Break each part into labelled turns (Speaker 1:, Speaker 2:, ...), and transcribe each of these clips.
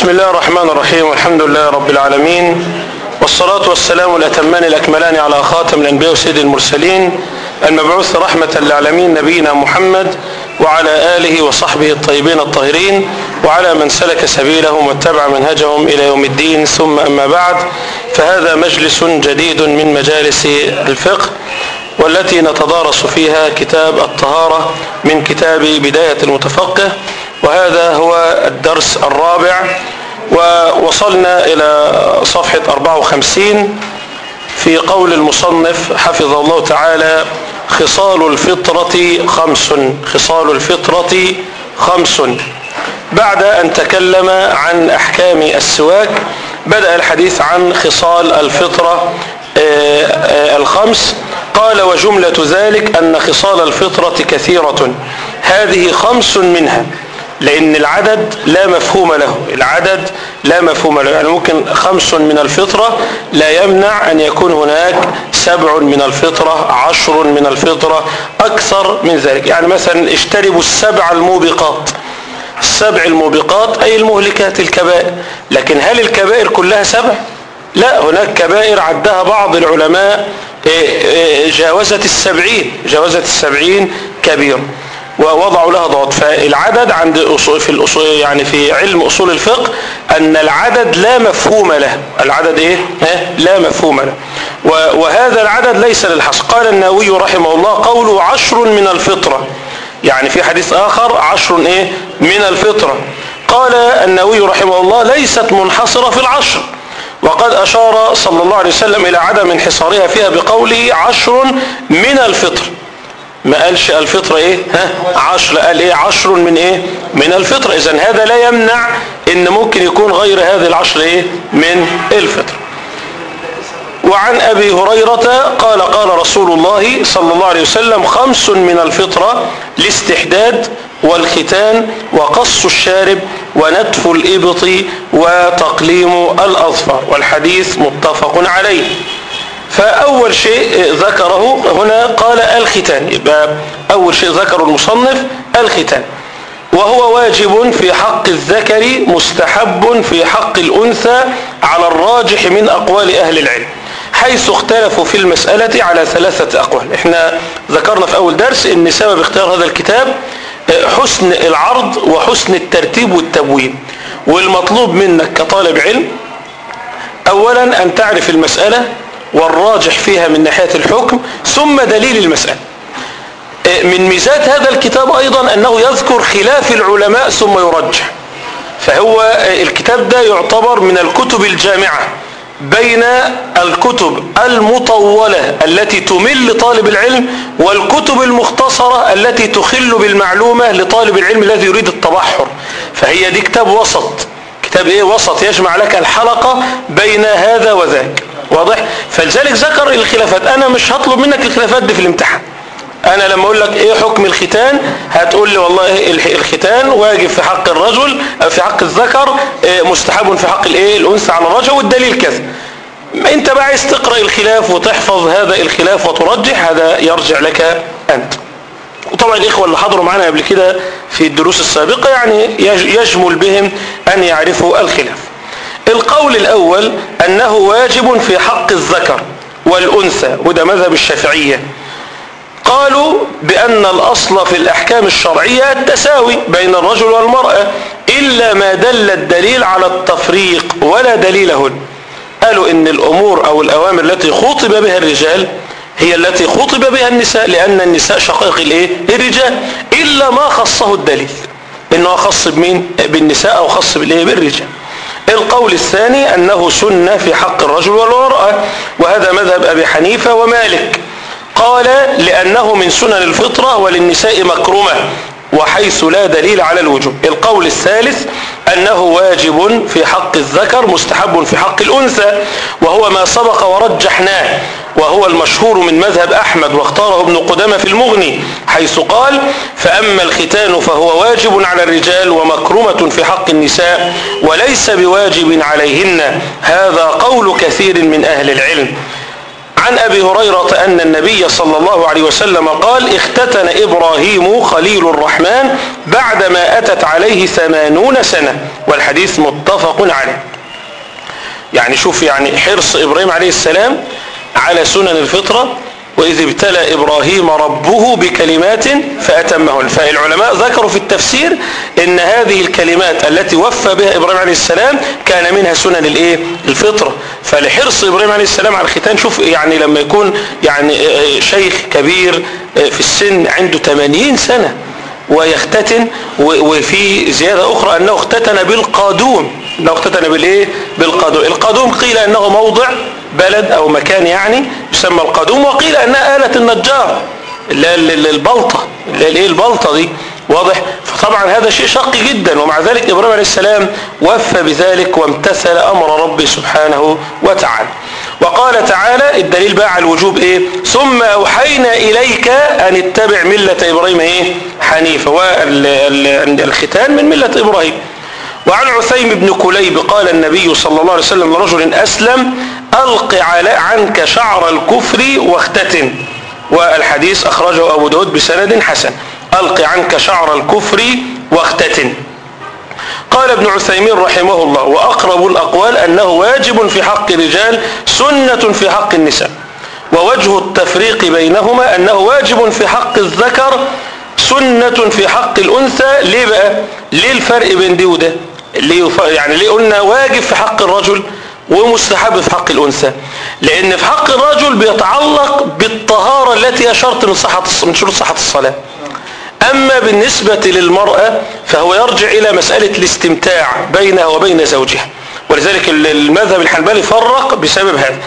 Speaker 1: بسم الله الرحمن الرحيم والحمد لله رب العالمين والصلاة والسلام الأتمان الأكملان على خاتم الأنبياء وسيد المرسلين المبعوث رحمة للعالمين نبينا محمد وعلى آله وصحبه الطيبين الطاهرين وعلى من سلك سبيلهم واتبع منهجهم إلى يوم الدين ثم أما بعد فهذا مجلس جديد من مجالس الفقه والتي نتدارس فيها كتاب الطهارة من كتاب بداية المتفقه وهذا هو الدرس الرابع ووصلنا إلى صفحة 54 في قول المصنف حفظه الله تعالى خصال الفطرة خمس خصال الفطرة خمس. بعد أن تكلم عن أحكام السواك بدأ الحديث عن خصال الفطرة الخمس. قال وجملة ذلك أن خصال الفطرة كثيرة. هذه خمس منها. لأن العدد لا مفهوم له. العدد لا مفهوم له. يعني ممكن خمس من الفطرة لا يمنع أن يكون هناك سبع من الفطرة عشر من الفطرة أكثر من ذلك. يعني مثلا اجتنبوا السبع الموبقات. السبع الموبقات أي المهلكات الكبائر. لكن هل الكبائر كلها سبع؟ لا. هناك كبائر عدها بعض العلماء جاوزت السبعين. جاوزت السبعين كبير. ووضعوا لها ضوابط فالعدد عند أصول في الأصول يعني في علم أصول الفقه أن العدد لا مفهوم له. العدد إيه؟ لا مفهوم له. وهذا العدد ليس للحصر. قال النووي رحمه الله قوله عشر من الفطرة. يعني في حديث آخر عشر إيه؟ من الفطرة. قال النووي رحمه الله ليست منحصرة في العشر. وقد أشار صلى الله عليه وسلم إلى عدم انحصارها فيها بقوله عشر من الفطر. ما قالش الفطرة إيه؟ ها؟ عشر. قال إيه؟ عشر من إيه؟ من الفطرة. اذا هذا لا يمنع إن ممكن يكون غير هذه العشر إيه؟ من الفطرة وعن أبي هريرة قال قال رسول الله صلى الله عليه وسلم خمس من الفطرة الاستحداد والختان وقص الشارب ونتف الإبط وتقليم الأظفر. والحديث متفق عليه. فأول شيء ذكره هنا قال الختان. يبقى أول شيء ذكره المصنف الختان. وهو واجب في حق الذكر مستحب في حق الأنثى على الراجح من أقوال أهل العلم حيث اختلفوا في المسألة على ثلاثة أقوال. إحنا ذكرنا في أول درس إن سبب اختيار هذا الكتاب حسن العرض وحسن الترتيب والتبويب. والمطلوب منك كطالب علم أولا أن تعرف المسألة والراجح فيها من ناحية الحكم ثم دليل المسألة. من ميزات هذا الكتاب أيضا أنه يذكر خلاف العلماء ثم يرجح. فهو الكتاب ده يعتبر من الكتب الجامعة بين الكتب المطولة التي تمل طالب العلم والكتب المختصرة التي تخل بالمعلومة لطالب العلم الذي يريد التبحر. فهي دي كتاب وسط. كتاب إيه؟ وسط يجمع لك الحلقة بين هذا وذاك. واضح؟ فلذلك ذكر الخلافات. أنا مش هطلب منك الخلافات دي في الامتحان. أنا لما أقول لك إيه حكم الختان هتقول لي والله الختان واجب في حق الرجل في حق الذكر مستحب في حق الإيه الأنثى على الرجل والدليل كذا. أنت بقى عايز تقرأ الخلاف وتحفظ هذا الخلاف وترجح هذا يرجع لك أنت. وطبعا الإخوة اللي حضروا معنا قبل كده في الدروس السابقة يعني يجمل بهم أن يعرفوا الخلاف. القول الأول أنه واجب في حق الذكر والأنثى وده مذهب الشافعية. قالوا بأن الأصل في الأحكام الشرعية التساوي بين الرجل والمرأة إلا ما دل الدليل على التفريق ولا دليل هن قالوا إن الأمور أو الأوامر التي خطب بها الرجال هي التي خطب بها النساء لأن النساء شقائق الإيه؟ الرجال إلا ما خصه الدليل. إنه خص بمين؟ بالنساء أو خص بالإيه؟ بالرجال. القول الثاني أنه سنة في حق الرجل والمرأة وهذا مذهب أبي حنيفة ومالك. قال لأنه من سنن الفطرة وللنساء مكرمة وحيث لا دليل على الوجوب. القول الثالث أنه واجب في حق الذكر مستحب في حق الأنثى وهو ما سبق ورجحناه. وهو المشهور من مذهب أحمد واختاره ابن قدامة في المغني حيث قال فأما الختان فهو واجب على الرجال ومكرمة في حق النساء وليس بواجب عليهن. هذا قول كثير من أهل العلم. عن أبي هريرة أن النبي صلى الله عليه وسلم قال اختتن إبراهيم خليل الرحمن بعدما أتت عليه ثمانون سنة. والحديث متفق عليه. يعني شوف يعني حرص إبراهيم عليه السلام على سنن الفطرة وإذ ابتلى إبراهيم ربه بكلمات فأتمهن فالعلماء ذكروا في التفسير إن هذه الكلمات التي وفى بها إبراهيم عليه السلام كان منها سنن الإيه؟ الفطرة. فلحرص إبراهيم عليه السلام على الختان شوف يعني لما يكون يعني شيخ كبير في السن عنده 80 سنة ويختتن وفي زيادة أخرى أنه اختتن بالقادوم. أنه اختتن بالإيه؟ بالقادوم القادوم قيل أنه موضع بلد أو مكان يعني يسمى القادوم وقيل أنها آلة النجار. اللي هي البلطة. اللي هي البلطة دي؟ واضح؟ فطبعا هذا شيء شق جدا ومع ذلك إبراهيم عليه السلام وفى بذلك وامتثل أمر ربي سبحانه وتعالى. وقال تعالى الدليل بقى على الوجوب إيه؟ ثم أوحينا إليك أن اتبع ملة إبراهيم إيه؟ حنيفة. والختان من ملة إبراهيم. وعن عثيم بن كليب قال النبي صلى الله عليه وسلم لرجل أسلم ألق على عنك شعر الكفر واختتن والحديث أخرجه أبو داود بسند حسن. ألق عنك شعر الكفر واختتن قال ابن عثيمين رحمه الله وأقرب الأقوال أنه واجب في حق الرجال سنة في حق النساء. ووجه التفريق بينهما أنه واجب في حق الذكر سنة في حق الأنثى. ليه بقى؟ ليه الفرق بين دي وده. ليه يعني ليه قلنا واجب في حق الرجل ومستحب في حق الأنثى. لأن في حق الرجل بيتعلق بالطهارة التي هي شرط من صحة من شروط صحة الصلاة. أما بالنسبة للمرأة فهو يرجع إلى مسألة الاستمتاع بينها وبين زوجها. ولذلك المذهب الحنبلي فرق بسبب هذا.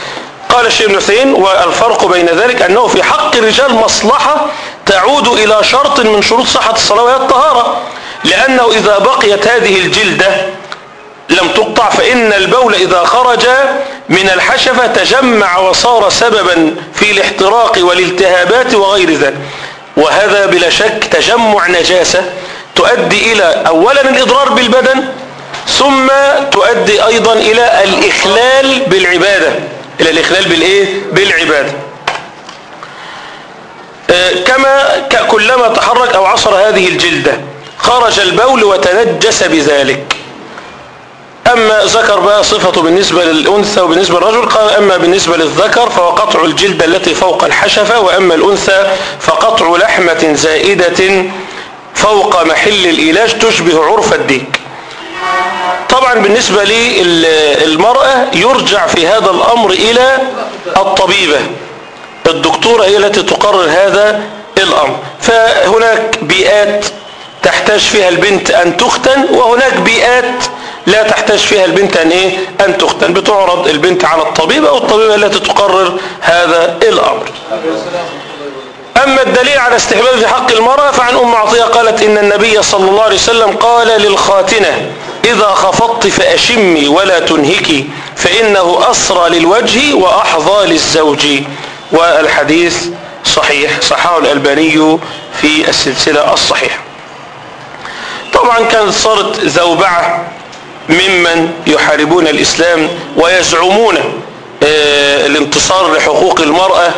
Speaker 1: قال الشيخ ابن عثيمين والفرق بين ذلك أنه في حق الرجال مصلحة تعود إلى شرط من شروط صحة الصلاة وهي الطهارة. لأنه إذا بقيت هذه الجلدة لم تقطع فإن البول إذا خرج من الحشفة تجمع وصار سببا في الاحتراق والالتهابات وغير ذلك. وهذا بلا شك تجمع نجاسة تؤدي إلى أولا الإضرار بالبدن ثم تؤدي أيضا إلى الإخلال بالعبادة. إلى الإخلال بالإيه؟ بالعبادة. كما كلما تحرك أو عصر هذه الجلدة خرج البول وتنجس بذلك. أما ذكر بقى صفته بالنسبة للأنثى وبالنسبة للرجل قال أما بالنسبة للذكر فهو قطع الجلد التي فوق الحشفة وأما الأنثى فقطع لحمة زائدة فوق محل الإيلاج تشبه عرف الديك. طبعا بالنسبة للمرأة يرجع في هذا الأمر إلى الطبيبة الدكتورة هي التي تقرر هذا الأمر. فهناك بيئات تحتاج فيها البنت أن تختن وهناك بيئات لا تحتاج فيها البنت أن, إيه؟ أن تختن. بتعرض البنت على الطبيب أو الطبيبة التي تقرر هذا الأمر. أما الدليل على استحباب في حق المرأة فعن أم عطية قالت إن النبي صلى الله عليه وسلم قال للخاتنة إذا خفضت فأشمي ولا تنهكي فإنه أسرى للوجه وأحظى للزوج. والحديث صحيح. صححه الألباني في السلسلة الصحيحة. طبعا كانت صارت زوبعة ممن يحاربون الإسلام ويزعمون الانتصار لحقوق المرأة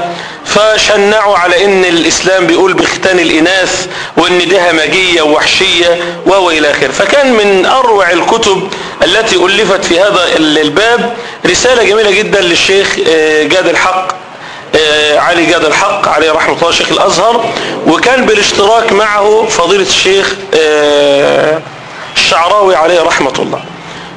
Speaker 1: فشنعوا على إن الإسلام بيقول بختان الإناث وإن دي همجية ووحشية والى اخره فكان من أروع الكتب التي ألفت في هذا الباب رسالة جميلة جدا للشيخ جاد الحق. علي جاد الحق عليه رحمة الله شيخ الأزهر وكان بالاشتراك معه فضيلة الشيخ الشعراوي عليه رحمة الله.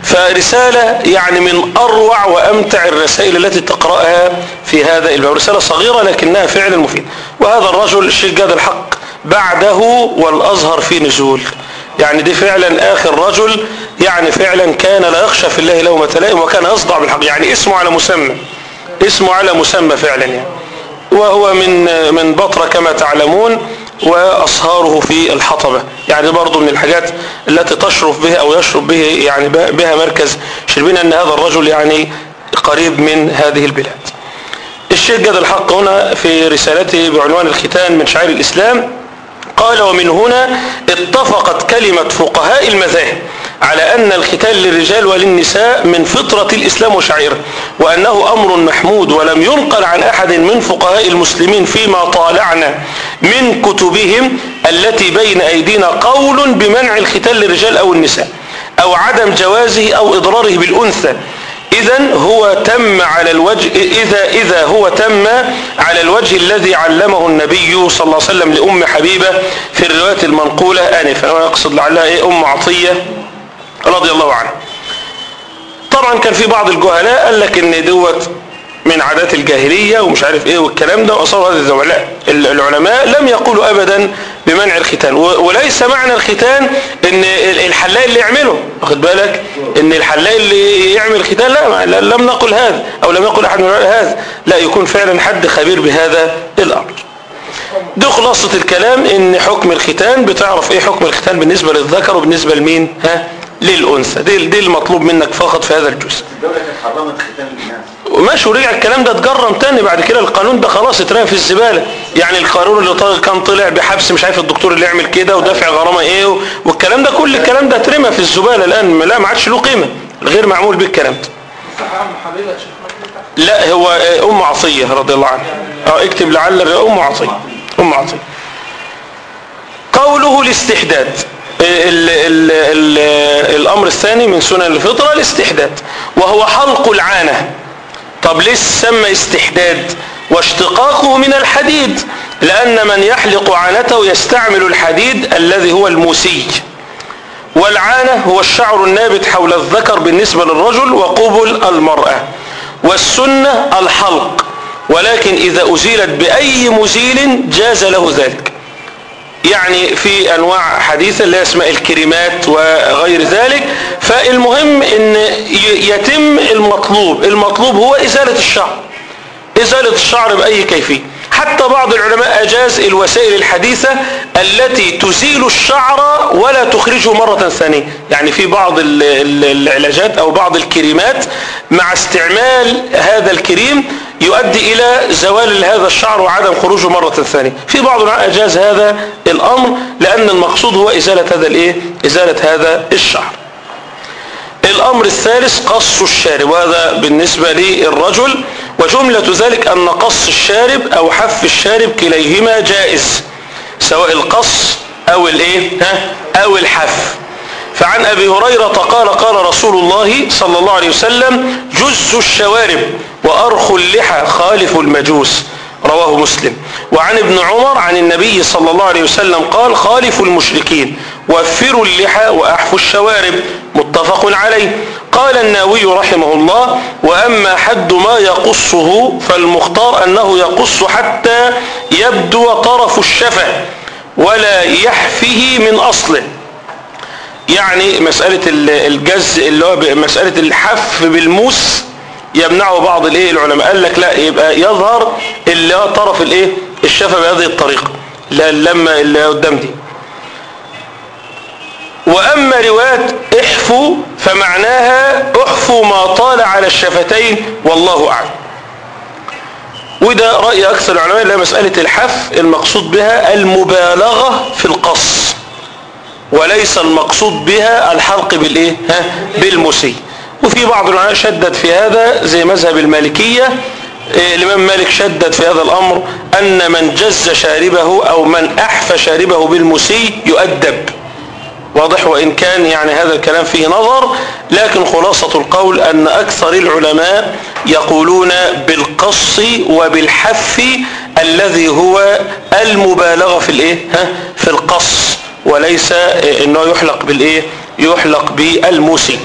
Speaker 1: فرسالة يعني من أروع وأمتع الرسائل التي تقرأها في هذا الباب. رسالة صغيرة لكنها فعلا مفيد وهذا الرجل الشيخ جاد الحق بعده والأزهر في نزول. يعني دي فعلا آخر رجل يعني فعلا كان لا يخشى في الله لومة لائم وكان يصدع بالحق. يعني اسمه على مسمى. اسمه على مسمى فعلا يعني. وهو من من بطرة كما تعلمون وأصهاره في الحطبة. يعني برضو من الحاجات التي تشرف بها أو يشرف به يعني بها مركز شربين أن هذا الرجل يعني قريب من هذه البلاد. الشيخ جاد الحق هنا في رسالته بعنوان الختان من شعائر الإسلام قال ومن هنا اتفقت كلمة فقهاء المذاهب. على أن الختان للرجال وللنساء من فطرة الإسلام وشعيره وأنه أمر محمود ولم ينقل عن أحد من فقهاء المسلمين فيما طالعنا من كتبهم التي بين أيدينا قول بمنع الختان للرجال أو النساء أو عدم جوازه أو إضراره بالأنثى. إذا هو تم على الوجه إذا إذا هو تم على الوجه الذي علمه النبي صلى الله عليه وسلم لأم حبيبة في الرواية المنقولة آنفا. ويقصد لعلها إيه؟ أم عطية. رضي الله عنها طبعا كان في بعض الجهلاء قال لك إن دوت من عادات الجاهلية ومش عارف إيه والكلام ده واصاب هذا الزوج لا العلماء لم يقولوا ابدا بمنع الختان. وليس معنى الختان إن الحلاق اللي يعمله. واخد بالك؟ إن الحلاق اللي يعمل ختان لا لم نقل هذا أو لم يقل أحد من هذا. لا يكون فعلا حد خبير بهذا الأمر. دي خلاصة الكلام إن حكم الختان بتعرف إيه حكم الختان بالنسبة للذكر وبالنسبة لمين؟ ها؟ للأنثى دي, دي المطلوب منك فقط في هذا الجزء.
Speaker 2: الدولة كانت حرمت ختان الإناث
Speaker 1: وماشي ورجع الكلام ده اتجرم تاني بعد كده القانون ده خلاص اترمى في الزبالة. يعني القانون اللي طلع كان طلع بحبس مش عارف الدكتور اللي يعمل كده ودافع غرامة إيه والكلام ده كل الكلام ده اترمى في الزبالة الآن. لا ما عادش له قيمة. غير معمول به الكلام ده. لا هو أم عطية رضي الله عنها. آه اكتب لعل أم عطية. أم عطية. قوله الاستحداد ال ال ال الأمر الثاني من سنن الفطرة الاستحداد وهو حلق العانة. طب ليه سمى استحداد؟ واشتقاقه من الحديد لأن من يحلق عانته يستعمل الحديد الذي هو الموسي. والعانة هو الشعر النابت حول الذكر بالنسبة للرجل وقبل المرأة. والسنة الحلق ولكن إذا أزيلت بأي مزيل جاز له ذلك. يعني في أنواع حديثة اللي اسماء الكريمات وغير ذلك فالمهم إن يتم المطلوب. المطلوب هو إزالة الشعر. إزالة الشعر بأي كيفية؟ حتى بعض العلماء أجاز الوسائل الحديثة التي تزيل الشعر ولا تخرجه مرة ثانية. يعني في بعض العلاجات أو بعض الكريمات مع استعمال هذا الكريم يؤدي إلى زوال هذا الشعر وعدم خروجه مرة ثانية. في بعض العلماء أجاز هذا الأمر لأن المقصود هو إزالة هذا الإيه؟ إزالة هذا الشعر. الأمر الثالث قص الشارب وهذا بالنسبة للرجل وجملة ذلك أن قص الشارب أو حف الشارب كليهما جائز سواء القص أو الإيه؟ ها؟ أو الحف. فعن أبي هريرة قال قال رسول الله صلى الله عليه وسلم جزوا الشوارب وأرخوا اللحى خالفوا المجوس. رواه مسلم. وعن ابن عمر عن النبي صلى الله عليه وسلم قال خالف المشركين وفروا اللحى وأحفوا الشوارب. متفق عليه. قال الناوي رحمه الله وأما حد ما يقصه فالمختار أنه يقص حتى يبدو طرف الشفة ولا يحفه من أصله. يعني مسألة الجز اللي هو مسألة الحف بالموس يمنعه بعض الايه العلماء. قال لك لا يبقى يظهر اللي هو طرف الايه الشفة بهذه الطريقة لا اللمة اللي قدام دي. وأما رواية احفوا فمعناها احفوا ما طال على الشفتين والله أعلم. وده رأي أكثر العلماء اللي مسألة الحف المقصود بها المبالغة في القص. وليس المقصود بها الحلق بالإيه؟ ها؟ بالمسي وفي بعض العلماء شدد في هذا زي مذهب المالكية الإمام مالك شدد في هذا الأمر أن من جز شاربه أو من أحفى شاربه بالمسي يؤدب. واضح؟ وإن كان يعني هذا الكلام فيه نظر لكن خلاصة القول أن أكثر العلماء يقولون بالقص وبالحف الذي هو المبالغة في الإيه؟ ها؟ في القص. وليس إنه يحلق بالإيه؟ يحلق بالموسي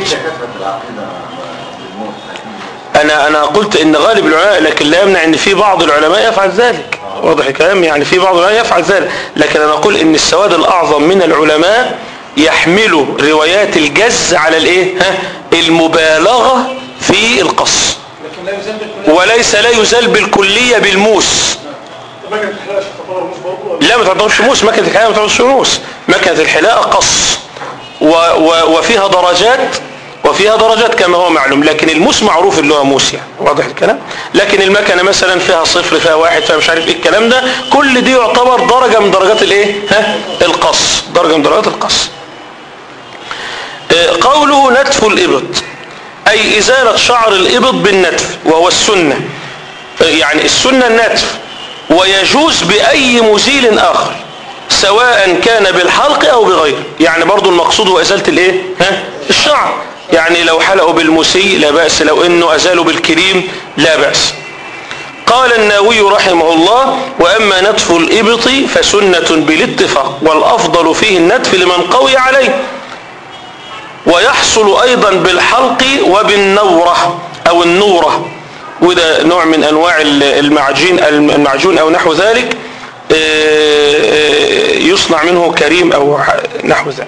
Speaker 1: أنا أنا قلت إن غالب العلماء لكن لا يمنع إن في بعض العلماء يفعل ذلك. واضح الكلام؟ يعني في بعض العلماء يفعل ذلك. لكن أنا أقول إن السواد الأعظم من العلماء يحملوا روايات الجز على الإيه؟ ها؟ المبالغة في القص. وليس لا يزال بالكلية بالموس. لا ما تعتبرش موس. مكنة الحلاقة ما تعتبرش موس. مكنة الحلاقة قص. وفيها درجات وفيها درجات كما هو معلوم لكن الموس معروف اللي هو موس يعني واضح الكلام؟ لكن المكنة مثلا فيها صفر فيها واحد فيها مش عارف إيه الكلام ده كل دي يعتبر درجة من درجات الإيه؟ ها؟ القص. درجة من درجات القص. آه، قوله نتف الإبط أي إزالة شعر الإبط بالنتف وهو السنة. يعني السنة النتف ويجوز بأي مزيل آخر. سواء كان بالحلق أو بغيره. يعني برضو المقصود هو إزالة الإيه؟ ها؟ الشعر. يعني لو حلقوا بالمسي لا بأس لو إنه أزالوا بالكريم لا بأس. قال الناوي رحمه الله وأما نتف الإبط فسنة بالاتفاق والأفضل فيه النتف لمن قوي عليه. ويحصل أيضا بالحلق وبالنورة أو النورة. وده نوع من أنواع المعجين المعجون أو نحو ذلك. يصنع منه كريم أو نحو ذلك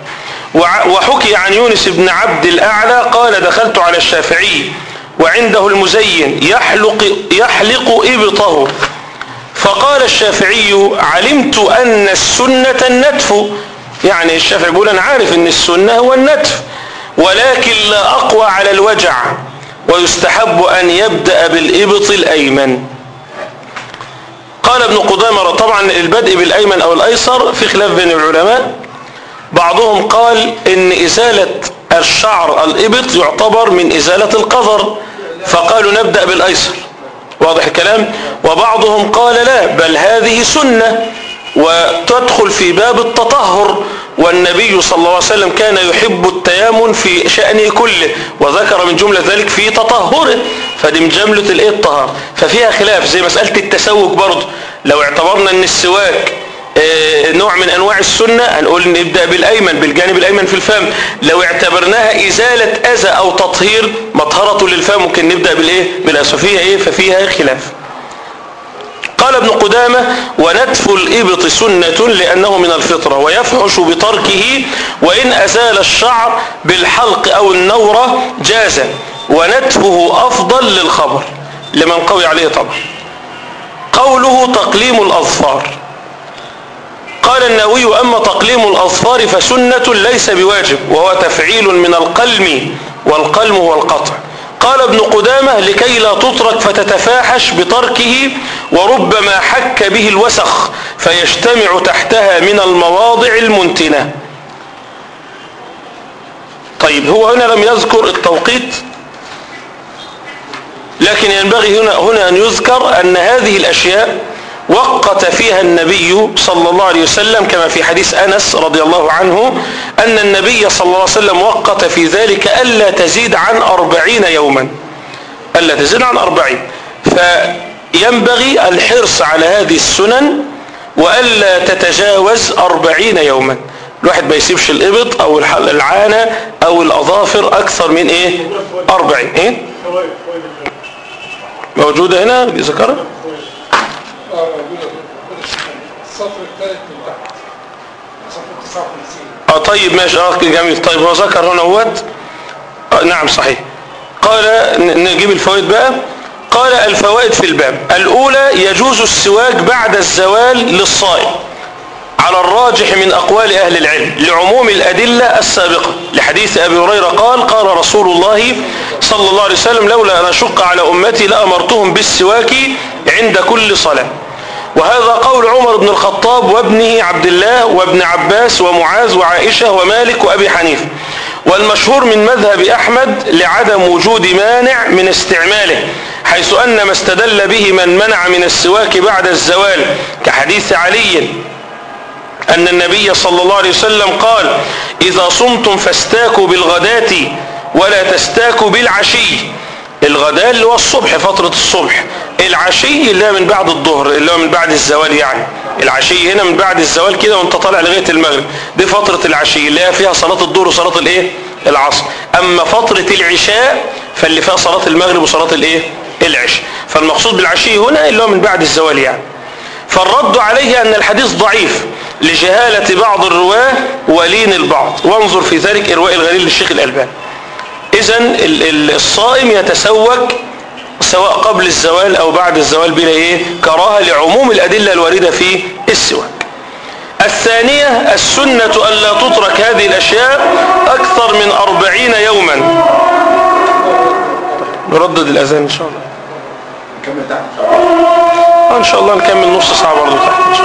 Speaker 1: وحكي عن يونس بن عبد الأعلى قال دخلت على الشافعي وعنده المزين يحلق, يحلق إبطه. فقال الشافعي علمت أن السنة النتف. يعني الشافعي بيقول أنا عارف أن السنة هو النتف ولكن لا أقوى على الوجع ويستحب أن يبدأ بالإبط الأيمن. قال ابن قدامة طبعا البدء بالأيمن أو الأيسر في خلاف بين العلماء. بعضهم قال إن إزالة الشعر الإبط يعتبر من إزالة القذر فقالوا نبدأ بالأيسر. واضح الكلام؟ وبعضهم قال لا بل هذه سنة وتدخل في باب التطهر. والنبي صلى الله عليه وسلم كان يحب التيامن في شأنه كله وذكر من جملة ذلك في تطهره فدي من جملة الايه ففيها خلاف زي مسألة التسوق برضه. لو اعتبرنا إن السواك آه، نوع من أنواع السنة هنقول نبدأ بالأيمن بالجانب الأيمن في الفم. لو اعتبرناها إزالة أذى أو تطهير مطهرة للفم ممكن نبدأ بالإيه؟ بالاسف فيها إيه؟ ففيها خلاف. قال ابن قدامة ونتف الإبط سنة لأنه من الفطرة ويفحش بتركه وإن أزال الشعر بالحلق أو النورة جاز ونتفه أفضل للخبر لمن قوي عليه طبعا. قوله تقليم الأظفار. قال النووي أما تقليم الأظفار فسنة ليس بواجب وهو تفعيل من القلم والقلم هو القطع. قال ابن قدامة لكي لا تترك فتتفاحش بتركه وربما حك به الوسخ فيجتمع تحتها من المواضع المنتنة. طيب هو هنا لم يذكر التوقيت لكن ينبغي هنا, هنا أن يذكر أن هذه الأشياء وقت فيها النبي صلى الله عليه وسلم كما في حديث أنس رضي الله عنه أن النبي صلى الله عليه وسلم وقت في ذلك ألا تزيد عن أربعين يوما. ألا تزيد عن أربعين. فينبغي الحرص على هذه السنن وألا تتجاوز أربعين يوما. الواحد ما يسيبش الإبط أو العانة أو الأظافر أكثر من إيه؟ أربعين. إيه؟ موجودة هنا؟ ذكرها
Speaker 3: الثالث من تحت. صفحة 59
Speaker 1: آه طيب ماشي. آه جميل. طيب هو ذكر هنا هوت آه نعم صحيح. قال نجيب الفوائد بقى. قال الفوائد في الباب. الأولى يجوز السواك بعد الزوال للصائم على الراجح من أقوال أهل العلم لعموم الأدلة السابقة. لحديث أبي هريرة قال قال رسول الله صلى الله عليه وسلم لولا أن أشق على أمتي لأمرتهم بالسواك عند كل صلاة. وهذا قول عمر بن الخطاب وابنه عبد الله وابن عباس ومعاذ وعائشة ومالك وأبي حنيفة. والمشهور من مذهب أحمد لعدم وجود مانع من استعماله حيث أن ما استدل به من منع من السواك بعد الزوال كحديث علي أن النبي صلى الله عليه وسلم قال إذا صمتم فاستاكوا بالغداة ولا تستاكوا بالعشي. الغداء اللي هو الصبح فترة الصبح. العشي اللي هي من بعد الظهر اللي هو من بعد الزوال يعني. العشي هنا من بعد الزوال كده وانت طالع لغاية المغرب. دي فترة العشي اللي هي فيها صلاة الظهر وصلاة الايه؟ العصر. أما فترة العشاء فاللي فيها صلاة المغرب وصلاة الايه؟ العشاء. فالمقصود بالعشي هنا اللي هو من بعد الزوال يعني. فالرد عليه أن الحديث ضعيف. لجهالة بعض الرواة ولين البعض. وانظر في ذلك إرواء الغليل للشيخ الألباني. إذا الصائم يتسوك سواء قبل الزوال أو بعد الزوال بلا إيه؟ كراهة لعموم الأدلة الواردة في السواك. الثانية السنة ألا تترك هذه الأشياء أكثر من أربعين يوما. نردد الأذان إن شاء الله.
Speaker 2: نكمل تحت
Speaker 1: إن شاء الله نكمل نص ساعة برضو تحت إن شاء الله.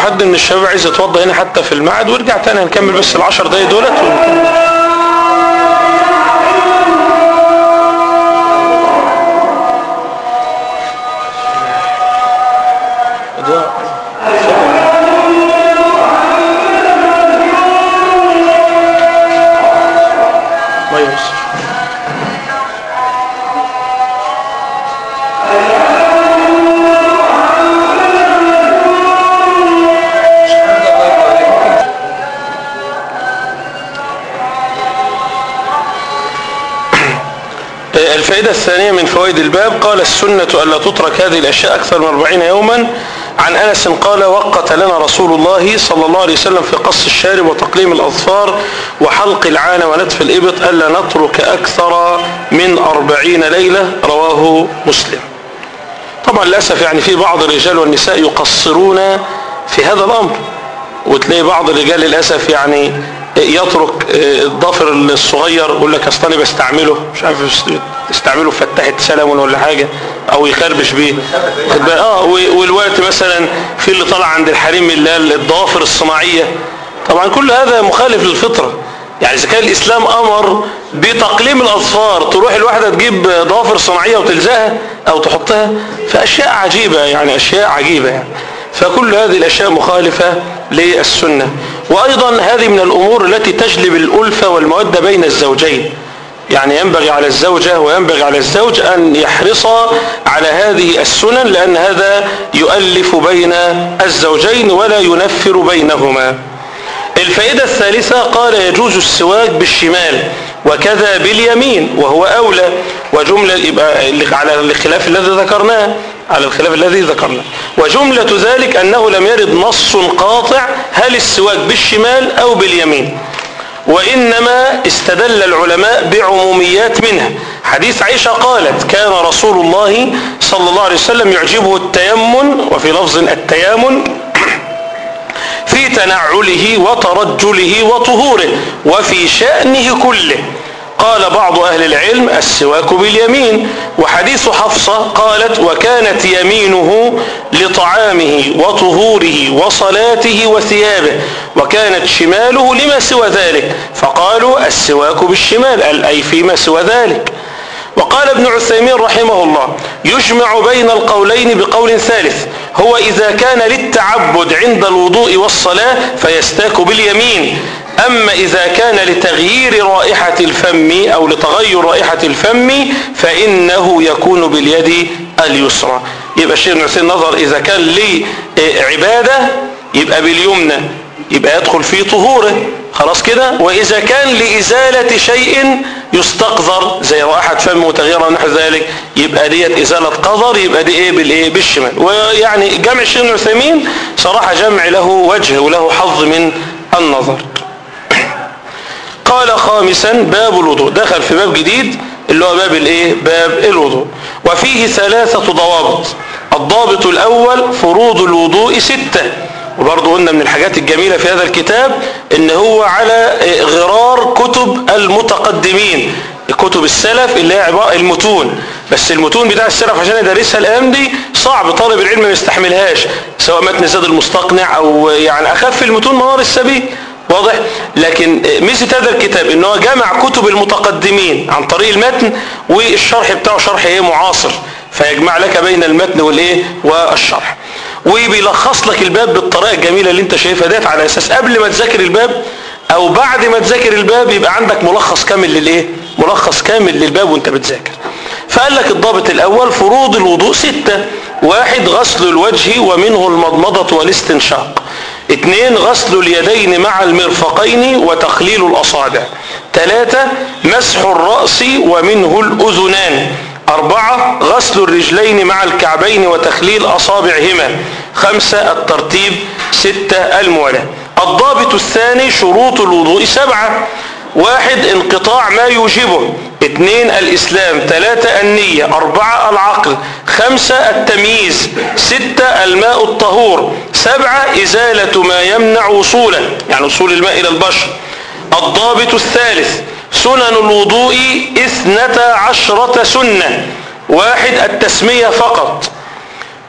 Speaker 1: حد من الشباب عايز يتوضى هنا حتى في المعهد ويرجع تاني هنكمل بس العشر دقايق دولت ونكمل. ما فوائد الباب. قال السنة ألا تترك هذه الأشياء أكثر من 40 يوما. عن أنس قال وقت لنا رسول الله صلى الله عليه وسلم في قص الشارب وتقليم الأظفار وحلق العانة ونتف الإبط ألا نترك أكثر من أربعين ليلة. رواه مسلم. طبعا للأسف يعني في بعض الرجال والنساء يقصرون في هذا الأمر وتلاقي بعض الرجال للأسف يعني يترك الضفر الصغير يقول لك أصل أنا بستعمله. مش عارف استعمله في فتحة سلمون ولا حاجة أو يخربش بيه؟ آه والوقت مثلا في اللي طلع عند الحريم اللي هي الضوافر الصناعية. طبعا كل هذا مخالف للفطرة. يعني إذا كان الإسلام أمر بتقليم الأظفار تروح الواحدة تجيب ضوافر صناعية وتلزقها أو تحطها فأشياء عجيبة يعني أشياء عجيبة. يعني فكل هذه الأشياء مخالفة للسنة. وأيضا هذه من الأمور التي تجلب الألفة والمودة بين الزوجين. يعني ينبغي على الزوجة وينبغي على الزوج أن يحرص على هذه السنن لأن هذا يؤلف بين الزوجين ولا ينفر بينهما. الفائدة الثالثة قال يجوز السواك بالشمال وكذا باليمين وهو أولى. وجملة على الخلاف الذي ذكرناه على الخلاف الذي ذكرناه. وجملة ذلك أنه لم يرد نص قاطع هل السواك بالشمال أو باليمين. وإنما استدل العلماء بعموميات منها حديث عائشة قالت كان رسول الله صلى الله عليه وسلم يعجبه التيمن وفي لفظ التيامن في تنعله وترجله وطهوره وفي شأنه كله. قال بعض أهل العلم السواك باليمين وحديث حفصة قالت وكانت يمينه لطعامه وطهوره وصلاته وثيابه وكانت شماله لما سوى ذلك. فقالوا السواك بالشمال أي فيما سوى ذلك؟ وقال ابن عثيمين رحمه الله يجمع بين القولين بقول ثالث هو إذا كان للتعبد عند الوضوء والصلاة فيستاك باليمين. أما إذا كان لتغيير رائحة الفم أو لتغير رائحة الفم فإنه يكون باليد اليسرى. يبقى الشيخ عثيمين نظر إذا كان لي عبادة يبقى باليمنى يبقى يدخل في طهوره. خلاص كده؟ وإذا كان لإزالة شيء يستقذر زي رائحة فم وتغييرها ونحو ذلك يبقى ديت إزالة قذر يبقى دي إيه؟ بالإيه بالشمال. ويعني جمع الشيخ ابن عثيمين صراحة جمع له وجه وله حظ من النظر. قال خامسا باب الوضوء. دخل في باب جديد اللي هو باب الايه؟ باب الوضوء. وفيه ثلاثة ضوابط. الضابط الأول فروض الوضوء ستة. وبرضه قلنا من الحاجات الجميلة في هذا الكتاب إن هو على غرار كتب المتقدمين. كتب السلف اللي هي عبارة المتون. بس المتون بتاع السلف عشان يدرسها الأيام دي صعب طالب العلم ما يستحملهاش. سواء متن زاد المستقنع أو يعني أخف المتون منار السبيل. واضح؟ لكن ميزة هذا الكتاب ان هو جمع كتب المتقدمين عن طريق المتن والشرح بتاعه شرح إيه؟ معاصر. فيجمع لك بين المتن والإيه؟ والشرح. وبيلخص لك الباب بالطريقة الجميلة اللي أنت شايفها ديت على أساس قبل ما تذاكر الباب أو بعد ما تذاكر الباب يبقى عندك ملخص كامل للإيه؟ ملخص كامل للباب وأنت بتذاكر. فقال لك الضابط الأول فروض الوضوء ستة واحد غسل الوجه ومنه المضمضة والاستنشاق. اثنين غسل اليدين مع المرفقين وتخليل الأصابع. ثلاثة مسح الرأس ومنه الأذنان. أربعة غسل الرجلين مع الكعبين وتخليل أصابعهما. خمسة الترتيب. ستة الموالاة. الضابط الثاني شروط الوضوء. سبعة واحد انقطاع ما يوجبه. اثنين الإسلام. ثلاثة النية. أربعة العقل. خمسة التمييز. ستة الماء الطهور. سبعة إزالة ما يمنع وصوله. يعني وصول الماء إلى البشر. الضابط الثالث سنن الوضوء اثنتا عشرة سنة. واحد التسمية فقط.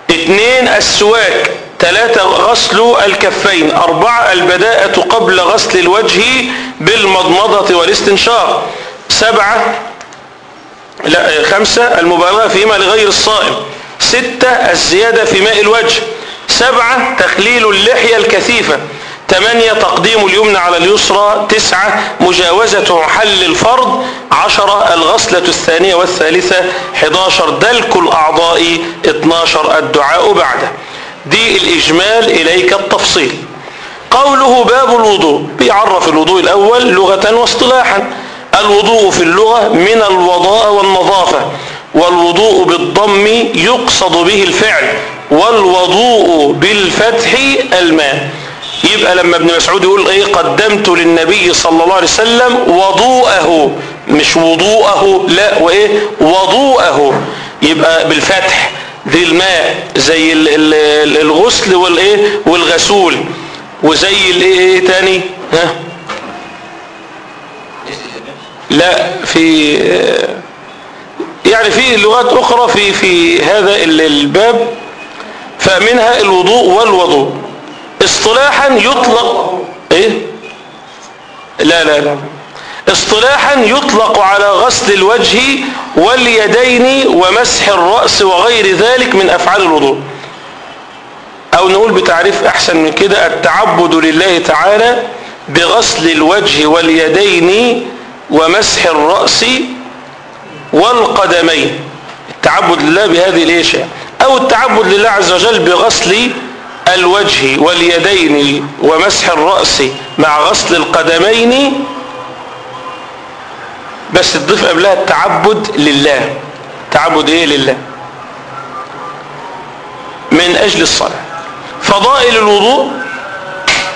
Speaker 1: اثنين السواك. ثلاثة غسل الكفين. أربعة البداءة قبل غسل الوجه بالمضمضة والاستنشاق. سبعة لا خمسة المبالغة فيما لغير الصائم. ستة الزيادة في ماء الوجه. سبعة تخليل اللحية الكثيفة. ثمانية تقديم اليمنى على اليسرى. تسعة مجاوزة محل الفرض. عشرة الغسلة الثانية والثالثة. 11 دلك الأعضاء. 12 الدعاء بعده. دي الإجمال إليك التفصيل. قوله باب الوضوء بيعرف الوضوء الأول لغة واصطلاحا. الوضوء في اللغة من الوضاء والنظافة والوضوء بالضم يقصد به الفعل والوضوء بالفتح الماء. يبقى لما ابن مسعود يقول إيه؟ قدمت للنبي صلى الله عليه وسلم وضوءه مش وضوءه لا وإيه؟ وضوءه. يبقى بالفتح. دي الماء زي ال- ال- الغسل والإيه؟ والغسول. وزي الايه إيه تاني؟ ها؟ لا في يعني في لغات أخرى في في هذا ال- الباب. فمنها الوضوء والوضوء. اصطلاحا يطلق إيه؟ لا لا لا. اصطلاحا يطلق على غسل الوجه واليدين ومسح الرأس وغير ذلك من أفعال الوضوء. أو نقول بتعريف أحسن من كده التعبد لله تعالى بغسل الوجه واليدين ومسح الرأس والقدمين. التعبد لله بهذه الاشياء أو التعبد لله عز وجل بغسل الوجه واليدين ومسح الرأس مع غسل القدمين بس تضيف قبلها التعبد لله. تعبد إيه لله؟ من أجل الصلاة. فضائل الوضوء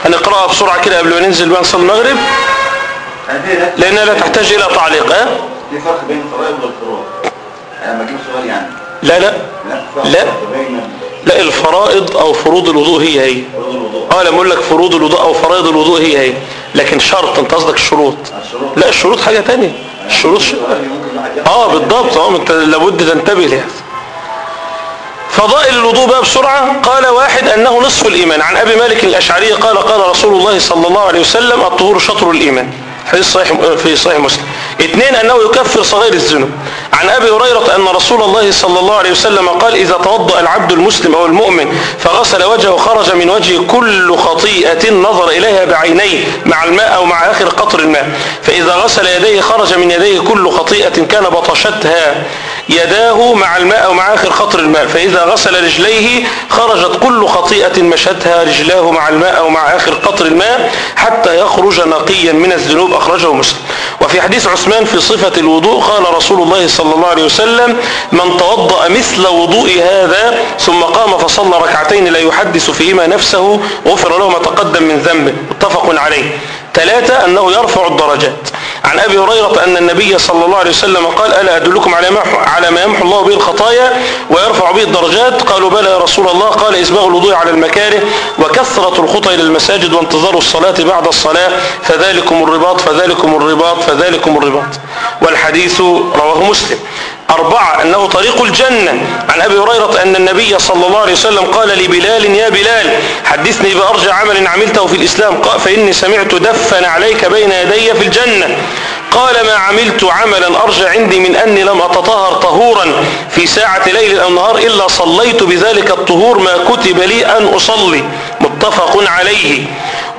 Speaker 1: هنقرأها بسرعة كده قبل ما ننزل بقى نصلي المغرب. لأنها لا تحتاج إلى تعليق آه
Speaker 2: في فرق بين الفرائض والفروض. أنا لما أجيب سؤال يعني.
Speaker 1: لا لا.
Speaker 2: لا
Speaker 1: لا. الفرائض أو فروض الوضوء هي هي. آه لما أقول لك فروض الوضوء أو فرائض الوضوء هي هي. لكن شرط أنت قصدك الشروط.
Speaker 2: الشروط.
Speaker 1: لا الشروط حاجة تانية. الشروط ش...
Speaker 2: السؤال اللي ممكن الواحد ياخد
Speaker 1: آه بالضبط. آه أنت لابد تنتبه لها فضائل الوضوء بقى بسرعة. قال واحد أنه نصف الإيمان. عن أبي مالك الأشعري قال قال رسول الله صلى الله عليه وسلم الطهور شطر الإيمان. في صحيح مسلم. اثنين أنه يكفر صغير الذنوب. عن أبي هريرة أن رسول الله صلى الله عليه وسلم قال إذا توضأ العبد المسلم أو المؤمن فغسل وجهه خرج من وجهه كل خطيئة نظر إليها بعينيه مع الماء أو مع آخر قطر الماء. فإذا غسل يديه خرج من يديه كل خطيئة كان بطشتها يداه مع الماء أو مع آخر قطر الماء. فإذا غسل رجليه خرجت كل خطيئة مشتها رجلاه مع الماء أو مع آخر قطر الماء حتى يخرج نقيا من الذنوب. أخرجه مسلم. وفي حديث عثمان في صفة الوضوء قال رسول الله صلى الله عليه وسلم من توضأ مثل وضوء هذا ثم قام فصلى ركعتين لا يحدث فيهما نفسه غفر له ما تقدم من ذنبه. متفق عليه. ثلاثة أنه يرفع الدرجات. عن أبي هريرة أن النبي صلى الله عليه وسلم قال ألا أدلكم على ما على ما يمحو الله به الخطايا ويرفع به الدرجات؟ قالوا بلى يا رسول الله قال إسباغ الوضوء على المكاره وكثرة الخطى إلى المساجد وانتظار الصلاة بعد الصلاة فذلكم الرباط فذلكم الرباط فذلكم الرباط. والحديث رواه مسلم. أربعة أنه طريق الجنة. عن أبي هريرة أن النبي صلى الله عليه وسلم قال لبلال يا بلال حدثني بأرجى عمل عملته في الإسلام فإني سمعت دفا عليك بين يدي في الجنة. قال ما عملت عملا أرجى عندي من أني لم أتطهر طهورا في ساعة ليل أو نهار إلا صليت بذلك الطهور ما كتب لي أن أصلي. متفق عليه.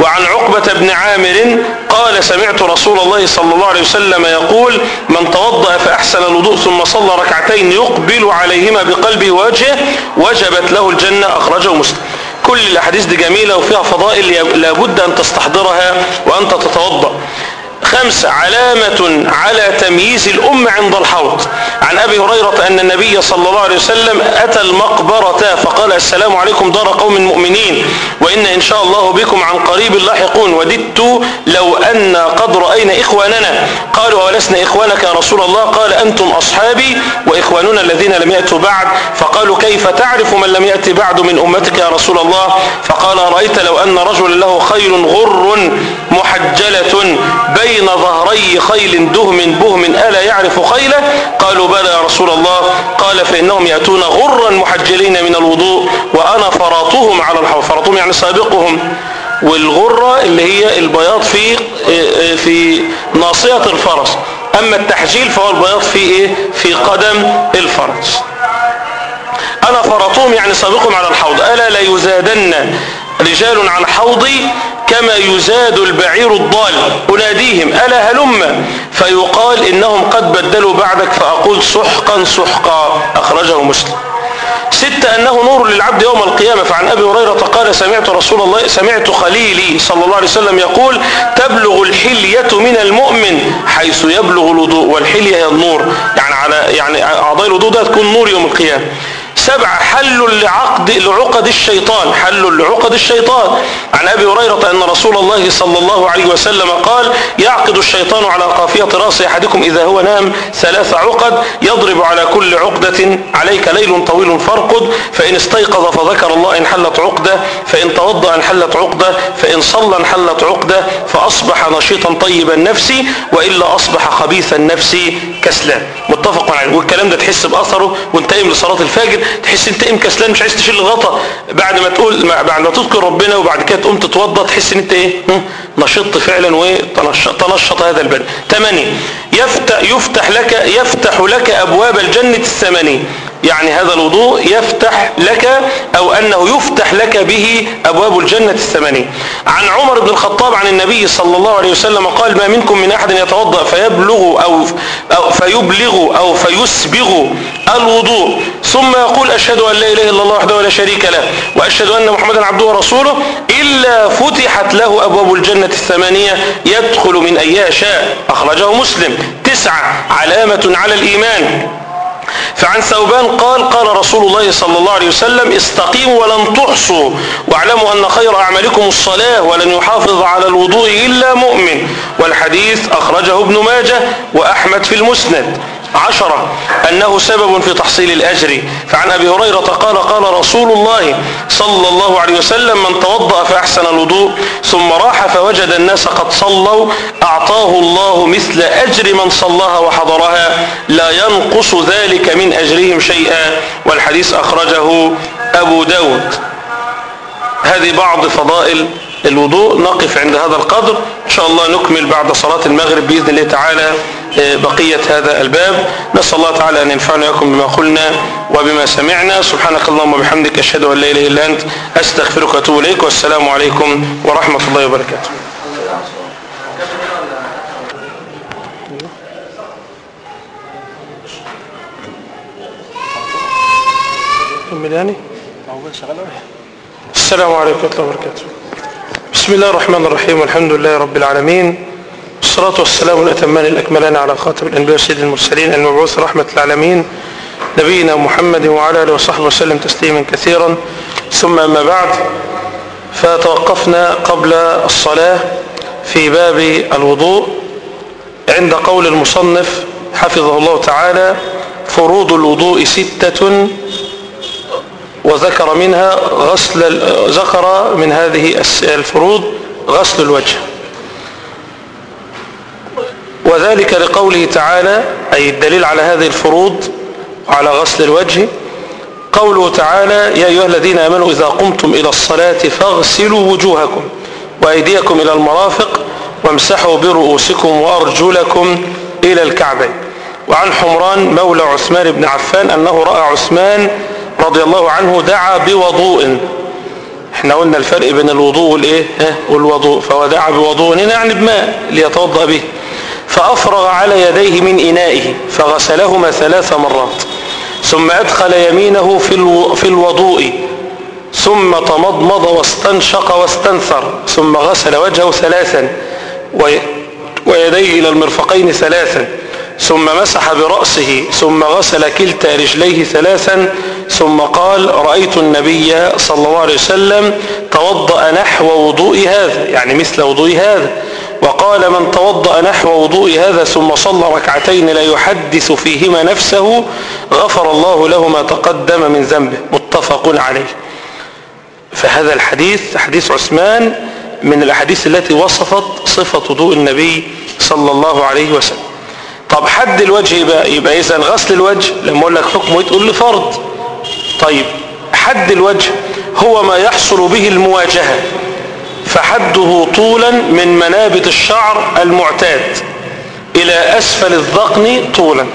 Speaker 1: وعن عقبة بن عامر قال سمعت رسول الله صلى الله عليه وسلم يقول من توضأ فأحسن الوضوء ثم صلى ركعتين يقبل عليهما بقلبه ووجهه وجبت له الجنة أخرجه مسلم. كل الأحاديث دي جميلة وفيها فضائل لابد أن تستحضرها وأنت تتوضأ. خمسة علامة على تمييز الأمة عند الحوض. عن أبي هريرة أن النبي صلى الله عليه وسلم أتى المقبرة فقال السلام عليكم دار قوم مؤمنين وإن إن شاء الله بكم عن قريب لاحقون. وددت لو أن قد رأينا إخواننا. قالوا ولسنا إخوانك يا رسول الله؟ قال أنتم أصحابي وإخواننا الذين لم يأتوا بعد. فقالوا كيف تعرف من لم يأتي بعد من أمتك يا رسول الله؟ فقال رأيت لو أن رجل له خيل غر محجلة بين ظهري خيل دهم بهم ألا يعرف خيله؟ قالوا بلى يا رسول الله. قال فإنهم يأتون غرا محجلين من الوضوء وأنا فراطهم على الحوض. فراطهم يعني سابقهم. والغرة اللي هي البياض في في ناصية الفرس. أما التحجيل فهو البياض في إيه؟ في قدم الفرس. أنا فرطهم يعني سابقهم على الحوض. ألا لا يزادن رجال عن حوضي كما يزاد البعير الضال. أناديهم ألا هلم؟ فيقال إنهم قد بدلوا بعدك. فأقول سحقا سحقا. أخرجه مسلم. ستة أنه نور للعبد يوم القيامة. فعن أبي هريرة قال سمعت رسول الله سمعت خليلي صلى الله عليه وسلم يقول تبلغ الحلية من المؤمن حيث يبلغ الوضوء والحلية هي النور. يعني على يعني أعضاء الوضوء ده تكون نور يوم القيامة. سبعة حل لعقد لعقد الشيطان حل لعقد الشيطان. عن أبي هريرة أن رسول الله صلى الله عليه وسلم قال يعقد الشيطان على قافية رأس أحدكم إذا هو نام ثلاث عقد يضرب على كل عقدة عليك ليل طويل فارقد فإن استيقظ فذكر الله انحلت عقدة فإن توضأ انحلت عقدة فإن صلى انحلت عقدة فأصبح نشيطا طيب النفس وإلا أصبح خبيث النفس كسلان متفق عليه. والكلام ده تحس بأثره وانت قايم لصلاة الفجر تحس انت قايم كسلان مش عايز تشيل الغطا. بعد ما تقول بعد ما تذكر ربنا وبعد كده تقوم تتوضا تحس ان انت إيه؟ نشطت فعلا وتنشط هذا البدن ثمانية يفتح يفتح لك يفتح لك أبواب الجنة الثمانية يعني هذا الوضوء يفتح لك أو أنه يفتح لك به أبواب الجنة الثمانية عن عمر بن الخطاب عن النبي صلى الله عليه وسلم قال ما منكم من أحد يتوضأ فيبلغ أو, أو فيبلغ أو فيسبغ الوضوء ثم يقول أشهد أن لا إله إلا الله وحده لا شريك له وأشهد أن محمدا عبده ورسوله إلا فتحت له أبواب الجنة الثمانية يدخل من ايها شاء. أخرجه مسلم. تسعة. علامة على الإيمان. فعن ثوبان قال قال رسول الله صلى الله عليه وسلم استقيموا ولن تحصوا. واعلموا أن خير أعمالكم الصلاة ولن يحافظ على الوضوء إلا مؤمن. والحديث أخرجه ابن ماجه وأحمد في المسند. عشرة أنه سبب في تحصيل الأجر. فعن أبي هريرة قال قال رسول الله صلى الله عليه وسلم من توضأ فأحسن الوضوء ثم راح فوجد الناس قد صلوا أعطاه الله مثل أجر من صلاها وحضرها لا ينقص ذلك من أجرهم شيئا. والحديث أخرجه أبو داود. هذه بعض فضائل الوضوء نقف عند هذا القدر إن شاء الله نكمل بعد صلاة المغرب بإذن الله تعالى بقية هذا الباب. نسأل الله تعالى أن ينفعنا ويكم بما قلنا وبما سمعنا. سبحانك اللهم وبحمدك أشهد أن لا إله إلا أنت أستغفرك وأتوب إليك. والسلام عليكم ورحمة الله وبركاته. السلام عليكم ورحمة الله وبركاته. بسم الله الرحمن الرحيم والحمد لله رب العالمين والصلاة والسلام الأتمان الأكملان على خاتم الأنبياء وسيد المرسلين المبعوث رحمة العالمين نبينا محمد وعلى آله وصحبه وسلم تسليما كثيرا ثم أما بعد فتوقفنا قبل الصلاة في باب الوضوء عند قول المصنف حفظه الله تعالى فروض الوضوء ستة وذكر منها غسل ذكر من هذه الفروض غسل الوجه. وذلك لقوله تعالى أي الدليل على هذه الفروض على غسل الوجه قوله تعالى يا أيها الذين آمنوا إذا قمتم إلى الصلاة فاغسلوا وجوهكم وأيديكم إلى المرافق وامسحوا برؤوسكم وأرجلكم إلى الكعبين وعن حمران مولى عثمان بن عفان أنه رأى عثمان رضي الله عنه دعا بوضوء. إحنا قلنا الفرق بين الوضوء والايه؟ والوضوء. فهو دعا بوضوء هنا يعني بماء ليتوضأ به. فأفرغ على يديه من إنائه فغسلهما ثلاث مرات. ثم أدخل يمينه في في الوضوء. ثم تمضمض واستنشق واستنثر. ثم غسل وجهه ثلاثا ويديه إلى المرفقين ثلاثا. ثم مسح برأسه ثم غسل كلتا رجليه ثلاثا ثم قال رأيت النبي صلى الله عليه وسلم توضأ نحو وضوء هذا يعني مثل وضوء هذا. وقال من توضأ نحو وضوء هذا ثم صلى ركعتين لا يحدث فيهما نفسه غفر الله له ما تقدم من ذنبه. متفق عليه. فهذا الحديث حديث عثمان من الأحاديث التي وصفت صفة وضوء النبي صلى الله عليه وسلم. طب حد الوجه يبقى, يبقى إذا غسل الوجه؟ لما أقول لك حكمه تقول لي فرض. طيب حد الوجه هو ما يحصل به المواجهة. فحده طولا من منابت الشعر المعتاد إلى أسفل الذقن طولا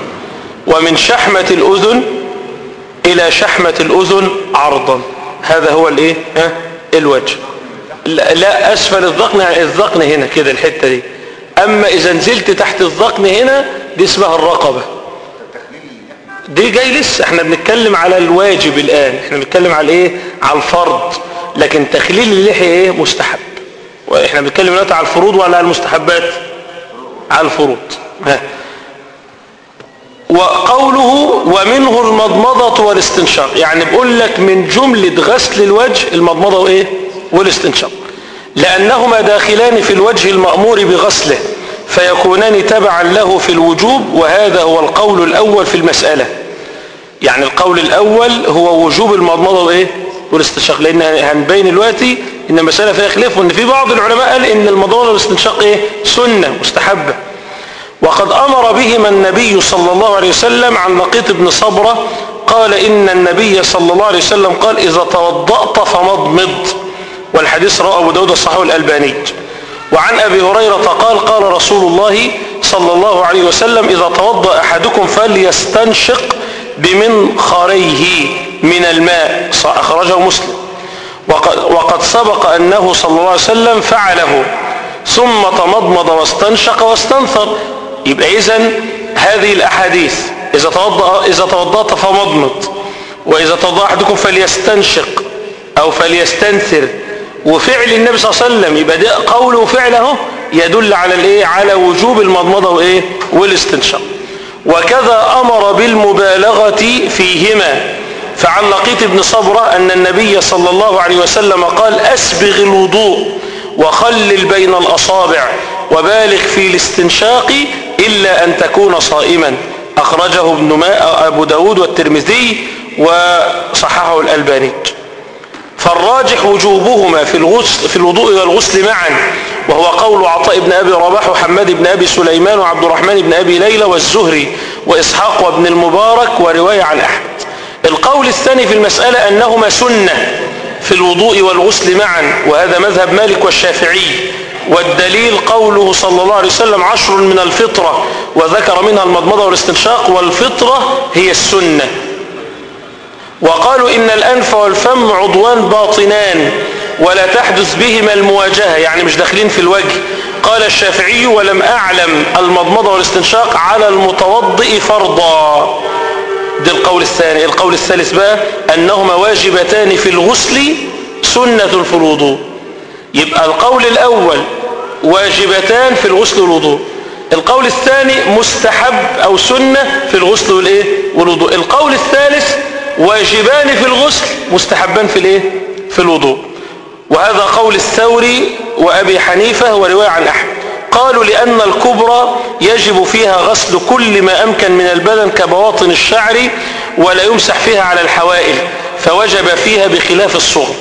Speaker 1: ومن شحمة الأذن إلى شحمة الأذن عرضا. هذا هو الإيه؟ ها؟ الوجه. لا, لا أسفل الذقن الذقن هنا كده الحتة دي. أما إذا نزلت تحت الذقن هنا دي اسمها الرقبة. دي جاي لسه. إحنا بنتكلم على الواجب الآن. إحنا بنتكلم على إيه؟ على الفرض. لكن تخليل اللحية إيه؟ مستحب. وإحنا بنتكلم دلوقتي على الفروض ولا على المستحبات؟ على الفروض. ها. وقوله ومنه المضمضة والاستنشاق. يعني بقول لك من جملة غسل الوجه المضمضة وايه والاستنشاق. لأنهما داخلان في الوجه المأمور بغسله فيكونان تبعا له في الوجوب وهذا هو القول الأول في المسألة. يعني القول الأول هو وجوب المضمضة وايه والاستنشاق لأن هنبين دلوقتي إن المسألة فيها خلاف وإن في بعض العلماء قال إن المضمضة والاستنشاق إيه؟ سنة مستحبة. وقد أمر بهما النبي صلى الله عليه وسلم عن لقيط بن صبرة قال إن النبي صلى الله عليه وسلم قال إذا توضأت فمضمض. والحديث رواه أبو داود الصحيح الألباني وعن أبي هريرة قال قال رسول الله صلى الله عليه وسلم إذا توضأ أحدكم فليستنشق بمنخريه من الماء. أخرجه مسلم. وقد, وقد سبق أنه صلى الله عليه وسلم فعله. ثم تمضمض واستنشق واستنثر. يبقى إذن هذه الأحاديث إذا توضأ إذا توضأت فمضمض. وإذا توضأ أحدكم فليستنشق أو فليستنثر. وفعل النبي صلى الله عليه وسلم يبقى قوله وفعله يدل على الايه؟ على وجوب المضمضة وايه؟ والاستنشاق. وكذا أمر بالمبالغة فيهما. فعن لقيط بن صبرة أن النبي صلى الله عليه وسلم قال أسبغ الوضوء وخلل بين الأصابع وبالغ في الاستنشاق إلا أن تكون صائما. أخرجه ابن ماء أبو داود والترمذي وصححه الألباني. فالراجح وجوبهما في الغسل في الوضوء والغسل معا. وهو قول عطاء بن أبي رباح وحماد بن أبي سليمان وعبد الرحمن بن أبي ليلى والزهري وإسحاق وابن المبارك ورواية عن أحمد. القول الثاني في المسألة أنهما سنة في الوضوء والغسل معا وهذا مذهب مالك والشافعي. والدليل قوله صلى الله عليه وسلم عشر من الفطرة وذكر منها المضمضة والاستنشاق والفطرة هي السنة. وقالوا إن الأنف والفم عضوان باطنان ولا تحدث بهما المواجهة يعني مش داخلين في الوجه. قال الشافعي ولم أعلم المضمضة والاستنشاق على المتوضئ فرضا. ده القول الثاني. القول الثالث بقى أنهما واجبتان في الغسل سنة في الوضوء. يبقى القول الأول واجبتان في الغسل والوضوء القول الثاني مستحب أو سنة في الغسل والإيه؟ والوضوء. القول الثالث واجبان في الغسل مستحبان في الإيه؟ في الوضوء. وهذا قول الثوري وأبي حنيفة ورواية عن أحمد. قالوا لأن الكبرى يجب فيها غسل كل ما أمكن من البدن كبواطن الشعر ولا يمسح فيها على الحوائل فوجب فيها بخلاف الصغر.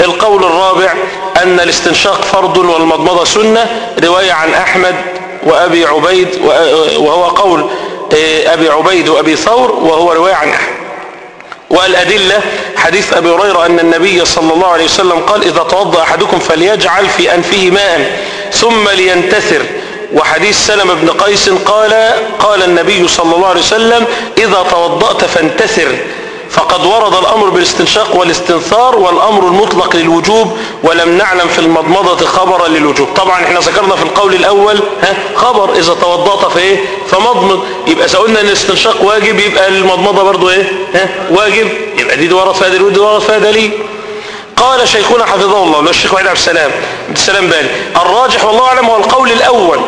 Speaker 1: القول الرابع أن الاستنشاق فرض والمضمضة سنة رواية عن أحمد وأبي عبيد وهو قول أبي عبيد وأبي ثور وهو رواية عن أحمد. والأدلة حديث أبي هريرة أن النبي صلى الله عليه وسلم قال إذا توضأ أحدكم فليجعل في أنفه ماء ثم لينتثر. وحديث سلم بن قيس قال قال النبي صلى الله عليه وسلم إذا توضأت فانتثر. فقد ورد الأمر بالاستنشاق والاستنثار والأمر المطلق للوجوب ولم نعلم في المضمضة خبرا للوجوب. طبعا إحنا ذكرنا في القول الأول ها خبر إذا توضأت فإيه؟ فمضمض. يبقى سألنا أن الاستنشاق واجب يبقى المضمضة برضو إيه؟ ها واجب. يبقى دي ورد فيها دليل ودي ورد فيها دليل. قال شيخنا حفظه الله لو الشيخ وحيد عبد السلام عبد السلام بالي الراجح والله أعلم هو القول الأول.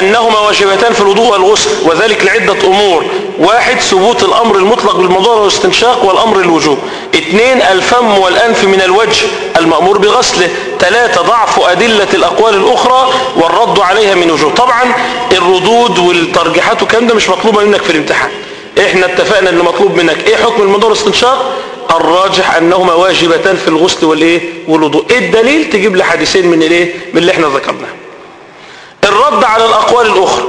Speaker 1: أنهما واجبتان في الوضوء والغسل وذلك لعدة أمور. واحد ثبوت الأمر المطلق بالمضارة والاستنشاق والأمر الوجوب اثنين الفم والأنف من الوجه المأمور بغسله. ثلاثة ضعف أدلة الأقوال الأخرى والرد عليها من وجوه طبعا الردود والترجيحات والكلام ده مش مطلوبة منك في الامتحان. إحنا اتفقنا إن مطلوب منك. إيه حكم المضار والاستنشاق؟ الراجح أنهما واجبتان في الغسل والإيه؟ والوضوء. إيه الدليل؟ تجيب لي حديثين من الإيه؟ من اللي إحنا ذكرناه. الرد على الأقوال الأخرى.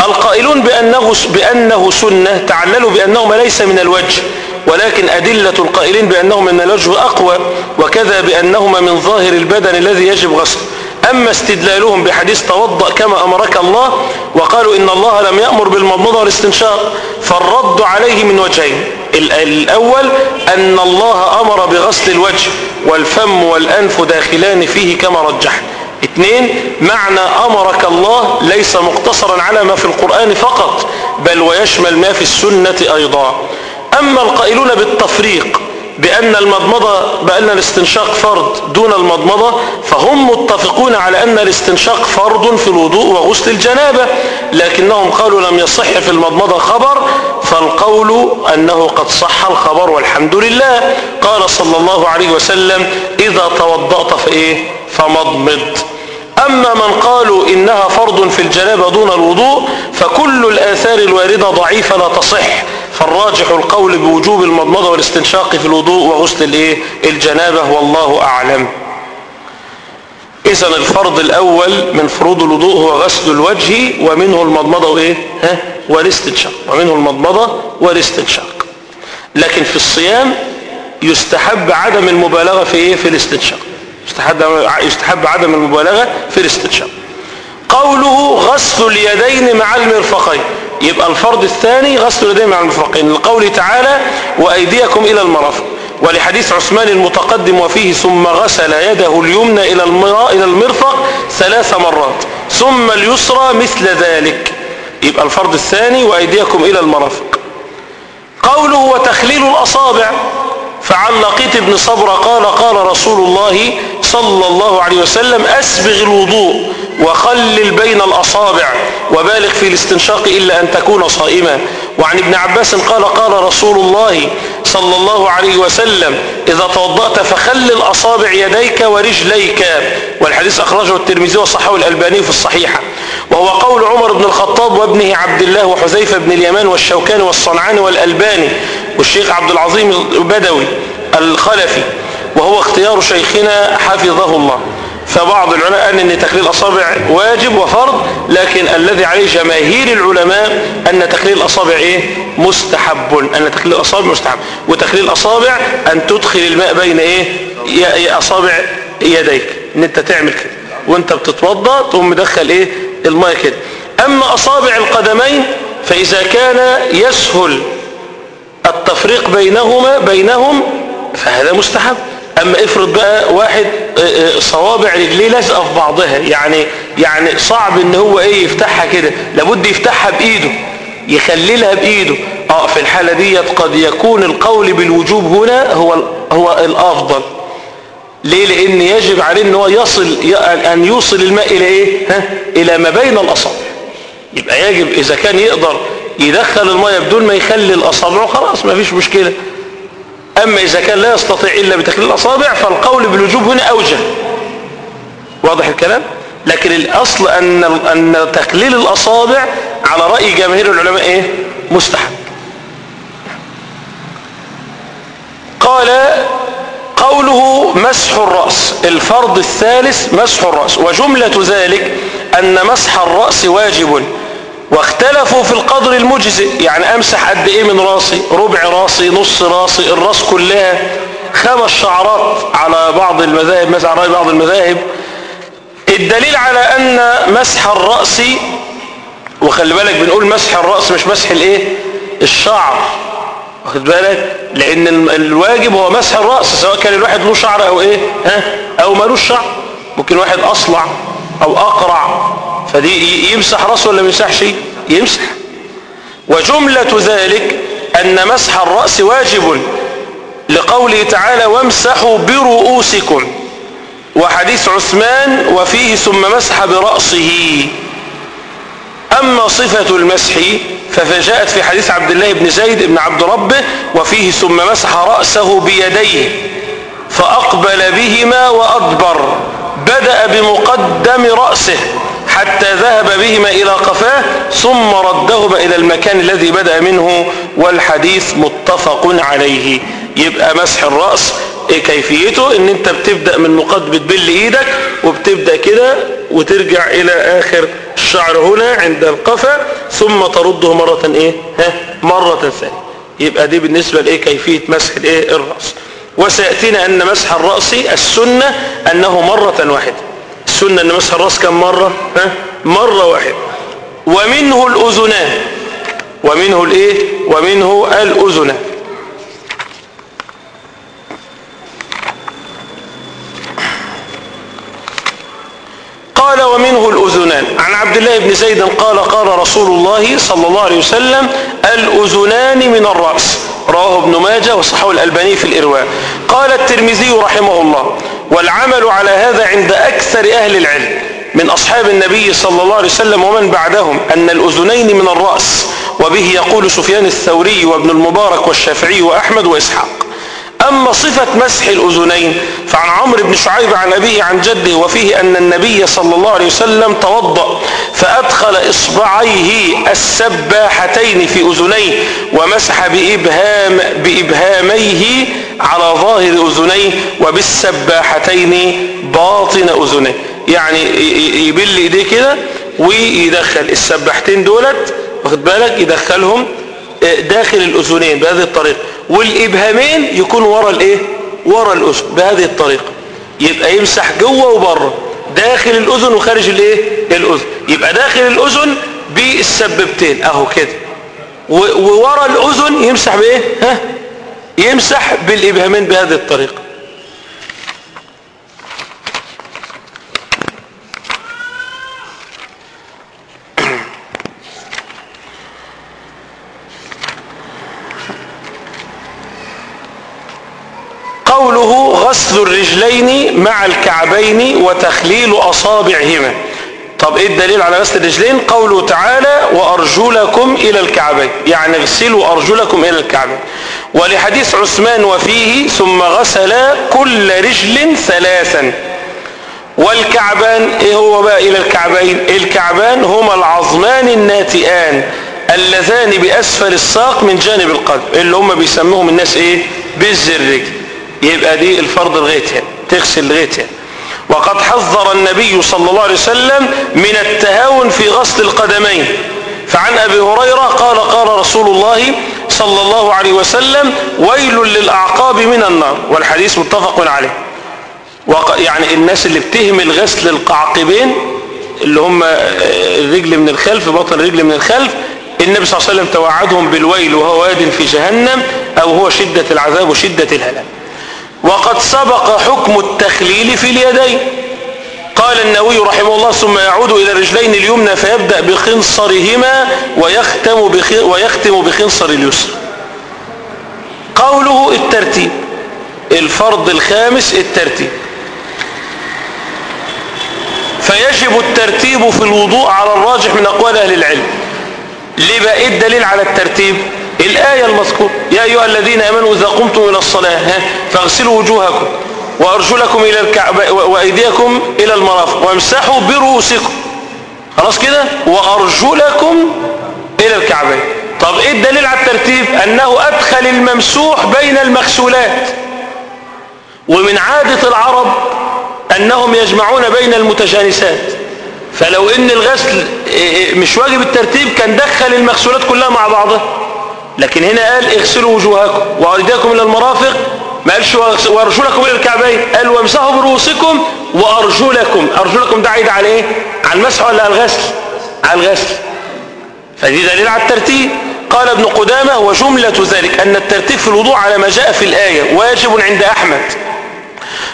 Speaker 1: القائلون بأنه, بأنه سنة تعللوا بأنهما ليس من الوجه ولكن أدلة القائلين بأنهما من الوجه أقوى وكذا بأنهما من ظاهر البدن الذي يجب غسله أما استدلالهم بحديث توضأ كما أمرك الله وقالوا إن الله لم يأمر بالمضمضة والاستنشاق فالرد عليه من وجهين. ال- الأول أن الله أمر بغسل الوجه والفم والأنف داخلان فيه كما رجح اثنين معنى أمرك الله ليس مقتصرا على ما في القرآن فقط بل ويشمل ما في السنة أيضا. أما القائلون بالتفريق بأن المضمضة بأن الاستنشاق فرض دون المضمضة فهم متفقون على أن الاستنشاق فرض في الوضوء وغسل الجنابة لكنهم قالوا لم يصح في المضمضة خبر فالقول أنه قد صح الخبر والحمد لله. قال صلى الله عليه وسلم إذا توضأت فإيه؟ فمضمض. أما من قالوا إنها فرض في الجنابة دون الوضوء فكل الآثار الواردة ضعيفة لا تصح فالراجح القول بوجوب المضمضة والاستنشاق في الوضوء وغسل الإيه؟ الجنابة والله أعلم إذا الفرض الأول من فروض الوضوء هو غسل الوجه ومنه المضمضة وإيه؟ ها؟ والاستنشاق ومنه المضمضة والاستنشاق لكن في الصيام يستحب عدم المبالغة في إيه؟ في الاستنشاق يستحب عدم المبالغة في الاستنشاق. قوله غسل اليدين مع المرفقين. يبقى الفرض الثاني غسل اليدين مع المرفقين. لقوله تعالى وأيديكم إلى المرافق. ولحديث عثمان المتقدم وفيه ثم غسل يده اليمنى إلى إلى المرفق ثلاث مرات. ثم اليسرى مثل ذلك. يبقى الفرض الثاني وأيديكم إلى المرافق. قوله وتخليل الأصابع. فعن لقيط بن صبر قال قال رسول الله صلى الله عليه وسلم أسبغ الوضوء وخلل بين الأصابع وبالغ في الاستنشاق إلا أن تكون صائما. وعن ابن عباس قال قال رسول الله صلى الله عليه وسلم إذا توضأت فخلل أصابع يديك ورجليك. والحديث أخرجه الترمذي وصححه الألباني في الصحيحة. وهو قول عمر بن الخطاب وابنه عبد الله وحذيفة بن اليمان والشوكاني والصنعاني والألباني والشيخ عبد العظيم البدوي الخلفي وهو اختيار شيخنا حفظه الله. فبعض العلماء قال إن تخليل الأصابع واجب وفرض لكن الذي عليه جماهير العلماء أن تخليل الأصابع إيه؟ مستحب أن تخليل الأصابع مستحب. وتخليل الأصابع أن تدخل الماء بين إيه؟ أصابع يديك. إن أنت تعمل كده. وانت بتتوضأ تقوم مدخل إيه؟ الماء كده. أما أصابع القدمين فإذا كان يسهل التفريق بينهما بينهم فهذا مستحب. أما افرض بقى واحد آه آه صوابع رجليه لازقة في بعضها يعني يعني صعب إن هو إيه يفتحها كده. لابد يفتحها بإيده يخللها بإيده. آه في الحالة ديت قد يكون القول بالوجوب هنا هو هو الأفضل. ليه؟ لأن يجب عليه إن هو يصل أن يوصل الماء إلى إيه؟ ها؟ إلى ما بين الأصابع. يبقى يجب إذا كان يقدر يدخل الماء بدون ما يخلل اصابعه خلاص ما فيش مشكلة. أما إذا كان لا يستطيع إلا بتخليل الأصابع فالقول بالوجوب هنا أوجه. واضح الكلام؟ لكن الأصل أن أن تخليل الأصابع على رأي جماهير العلماء إيه؟ مستحب. قال قوله مسح الرأس الفرض الثالث مسح الرأس وجملة ذلك أن مسح الرأس واجب واختلفوا في القدر المجزئ يعني أمسح قد إيه من راسي ربع راسي نص راسي الرأس كلها خمس شعرات على بعض المذاهب مثلا على بعض المذاهب. الدليل على أن مسح الرأس وخلي بالك بنقول مسح الرأس مش مسح الإيه؟ الشعر. واخد بالك؟ لأن الواجب هو مسح الرأس سواء كان الواحد له شعر أو إيه ها؟ أو مالوش شعر. ممكن واحد أصلع أو أقرع فدي يمسح رأسه ولا ما يمسحش؟ يمسح. وجملة ذلك أن مسح الرأس واجب لقوله تعالى وامسحوا برؤوسكم وحديث عثمان وفيه ثم مسح برأسه أما صفة المسح فجاءت في حديث عبد الله بن زيد بن عبد ربه وفيه ثم مسح رأسه بيديه فأقبل بهما وأدبر بدأ بمقدم رأسه حتى ذهب بهما إلى قفاه ثم ردهما إلى المكان الذي بدأ منه والحديث متفق عليه. يبقى مسح الرأس إيه كيفيته؟ إن أنت بتبدأ من مقدمة بل إيدك وبتبدأ كده وترجع إلى آخر الشعر هنا عند القفا ثم ترده مرة إيه؟ ها مرة ثانية. يبقى دي بالنسبة لإيه؟ كيفية مسح الإيه؟ الرأس. وسيأتينا أن مسح الرأس السنة أنه مرة واحدة. السنة أن مسح الرأس كم مرة؟ ها مرة واحدة. ومنه الأذنان. ومنه الإيه؟ ومنه الأذنان. قال ومنه الأذنان. عن عبد الله بن زيد قال قال رسول الله صلى الله عليه وسلم الأذنان من الرأس. رواه ابن ماجه وصححه الألباني في الإرواء. قال الترمذي رحمه الله والعمل على هذا عند أكثر أهل العلم من أصحاب النبي صلى الله عليه وسلم ومن بعدهم أن الأذنين من الرأس. وبه يقول سفيان الثوري وابن المبارك والشافعي وأحمد وإسحاق. أما صفة مسح الأذنين فعن عمرو بن شعيب عن أبيه عن جده وفيه أن النبي صلى الله عليه وسلم توضأ فأدخل إصبعيه السباحتين في أذنيه ومسح بإبهام بإبهاميه على ظاهر أذنيه وبالسباحتين باطن أذنيه. يعني يبل إيديه كده ويدخل السباحتين دولت واخد بالك؟ يدخلهم داخل الأذنين بهذه الطريقة. والإبهامين يكون ورا الإيه؟ ورا الأذن بهذه الطريقة. يبقى يمسح جوه وبره داخل الأذن وخارج الإيه؟ الأذن. يبقى داخل الأذن بالسببتين أهو كده. وورا الأذن يمسح بإيه؟ ها؟ يمسح بالإبهامين بهذه الطريقة قوله غسل الرجلين مع الكعبين وتخليل أصابعهما. طب إيه الدليل على غسل الرجلين؟ قوله تعالى وأرجلكم إلى الكعبين. يعني اغسلوا أرجلكم إلى الكعبين. ولحديث عثمان وفيه ثم غسل كل رجل ثلاثا. والكعبان إيه هو بقى إلى الكعبين؟ الكعبان هما العظمان الناتئان اللذان بأسفل الساق من جانب القدم اللي هم بيسموهم الناس إيه؟ بز الرجل يبقى دي الفرض لغايه هنا تغسل لغايه هنا وقد حذر النبي صلى الله عليه وسلم من التهاون في غسل القدمين. فعن أبي هريرة قال قال رسول الله صلى الله عليه وسلم ويل للأعقاب من النار. والحديث متفق عليه. يعني الناس اللي بتهمل غسل القعقبين اللي هم الرجل من الخلف بطن الرجل من الخلف النبي صلى الله عليه وسلم توعدهم بالويل وهو واد في جهنم أو هو شدة العذاب وشدة الهلاك وقد سبق حكم التخليل في اليدين. قال النووي رحمه الله ثم يعود إلى الرجلين اليمنى فيبدأ بخنصرهما ويختم, بخ... ويختم بخنصر اليسر قوله الترتيب الفرض الخامس الترتيب. فيجب الترتيب في الوضوء على الراجح من أقوال أهل العلم. ليه بقى إيه الدليل على الترتيب. الآية المذكورة. يا أيها الذين أمنوا إذا قمتم إلى الصلاة فاغسلوا وجوهكم وأرجلكم إلى الكعبة وأيديكم إلى المرافق وامسحوا برؤوسكم. خلاص كده؟ وأرجلكم إلى الكعبين طب إيه الدليل على الترتيب؟ أنه أدخل الممسوح بين المغسولات. ومن عادة العرب أنهم يجمعون بين المتجانسات. فلو إن الغسل مش واجب الترتيب كان دخل المغسولات كلها مع بعضها. لكن هنا قال اغسلوا وجوهكم وايديكم إلى المرافق ما قالش وارجلكم إلى الكعبين قال وامسحوا برؤوسكم وارجلكم ارجلكم ده عايد على إيه؟ على المسح ولا على الغسل؟ على الغسل. فدي دليل على الترتيب. قال ابن قدامة وجملة ذلك أن الترتيب في الوضوء على ما جاء في الآية واجب عند أحمد.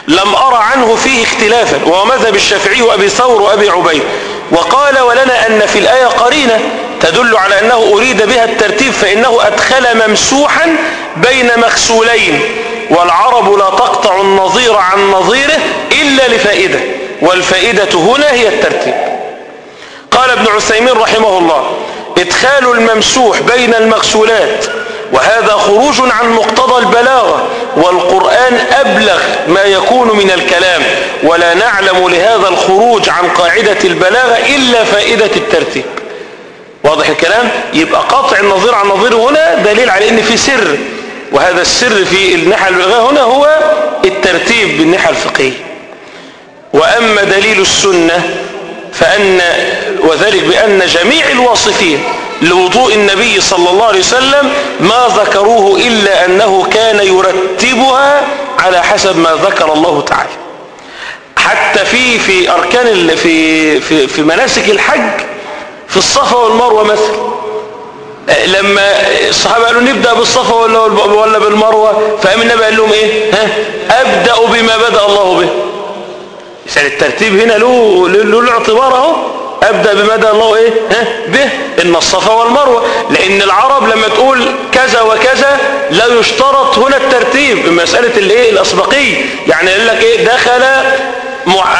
Speaker 1: لم أرى عنه فيه اختلافا وهو مذهب الشافعي وأبي ثور وأبي عبيد. وقال ولنا أن في الآية قرينة تدل على أنه أريد بها الترتيب فإنه أدخل ممسوحا بين مغسولين والعرب لا تقطع النظير عن نظيره إلا لفائدة والفائدة هنا هي الترتيب. قال ابن عثيمين رحمه الله إدخال الممسوح بين المغسولات وهذا خروج عن مقتضى البلاغة والقرآن أبلغ ما يكون من الكلام ولا نعلم لهذا الخروج عن قاعدة البلاغة إلا فائدة الترتيب. واضح الكلام؟ يبقى قطع النظير عن نظير هنا دليل على إن في سر وهذا السر في الناحية البلاغية هنا هو الترتيب بالناحية الفقهية. وأما دليل السنة فأن وذلك بأن جميع الواصفين لوضوء النبي صلى الله عليه وسلم ما ذكروه إلا أنه كان يرتبها على حسب ما ذكر الله تعالى. حتى في في أركان في في في مناسك الحج في الصفا والمروة مثلا لما الصحابة قالوا نبدأ بالصفا ولا ولا بالمروة فقام النبي قال لهم إيه؟ ها؟ أبدأ بما بدأ الله به. يعني الترتيب هنا له له له اعتبار أهو. أبدأ بمدى الله إيه؟ ها؟ به. إن الصفا والمروة. لأن العرب لما تقول كذا وكذا لا يشترط هنا الترتيب مسألة الإيه؟ الاسبقيه يعني يقول لك إيه؟ دخل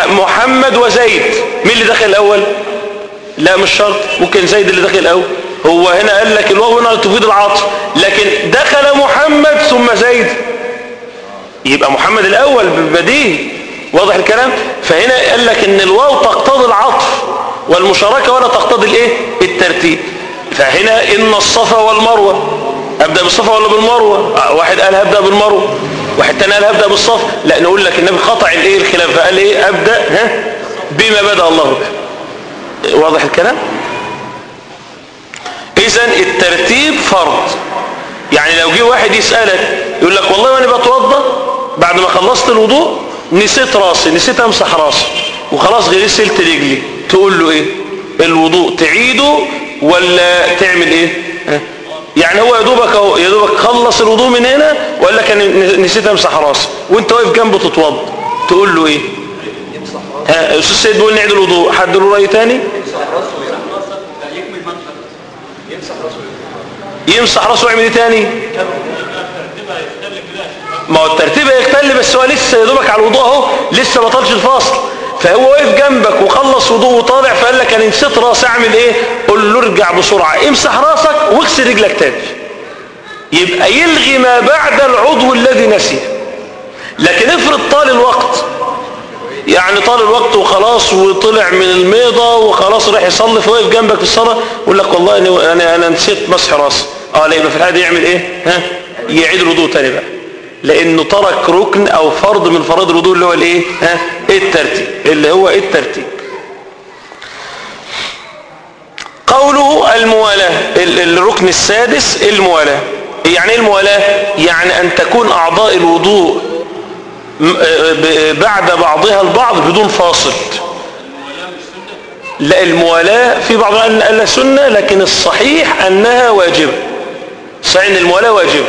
Speaker 1: محمد وزيد. مين اللي دخل الأول؟ لا مش شرط ممكن زيد اللي دخل الأول هو هنا قال لك الواو هنا تفيد العطف لكن دخل محمد ثم زيد. يبقى محمد الأول بديهي. واضح الكلام؟ فهنا قال لك إن الواو تقتضي العطف والمشاركة ولا تقتضي الإيه؟ الترتيب. فهنا إن الصفا والمروة. أبدأ بالصفا ولا بالمروة؟ آه، واحد قال هبدأ بالمروة. واحد تاني قال هبدأ بالصفا لا نقول لك النبي قطع الإيه؟ الخلاف. فقال إيه؟ أبدأ ها؟ بما بدأ الله به. واضح الكلام؟ اذا الترتيب فرض. يعني لو جه واحد يسألك يقول لك والله وأنا بتوضى بعد ما خلصت الوضوء نسيت راسي نسيت أمسح راسي وخلاص غسلت رجلي تقول له إيه؟ الوضوء تعيده ولا تعمل إيه؟ يعني هو يا دوبك أهو يا دوبك خلص الوضوء من هنا وقال لك أنا نسيت أمسح راسي وأنت واقف جنبه تتوضى تقول له إيه؟ ها أستاذ سيد بيقول نعيد الوضوء. حد له رأي تاني؟ يمسح راسه ويعمل إيه تاني؟ ما هو الترتيب هيختل بس هو لسه يا دوبك على الوضوء أهو لسه ما طالش الفصل. فهو واقف جنبك وخلص وضوء وطالع فقال لك أنا نسيت راسي أعمل إيه؟ قول له ارجع بسرعة. امسح راسك واغسل رجلك تاني. يبقى يلغي ما بعد العضو الذي نسيه لكن افرض طال الوقت يعني طال الوقت وخلاص وطلع من الميضة وخلاص راح يصلي فواقف جنبك في الصلاة يقول لك والله أنا, أنا نسيت مسح راسي. آه لا يبقى في الحالة يعمل إيه؟ ها؟ يعيد الوضوء تاني بقى. لأنه ترك ركن أو فرض من فرائض الوضوء اللي هو الإيه؟ ها؟ الترتيب. اللي هو الترتيب. قوله الموالاة ال- الركن السادس الموالاة. يعني إيه الموالاة؟ يعني أن تكون أعضاء الوضوء بعد بعضها البعض بدون فاصل. لا الموالاة في بعض قال سنة لكن الصحيح أنها واجبة. صحيح إن الموالاة واجبة.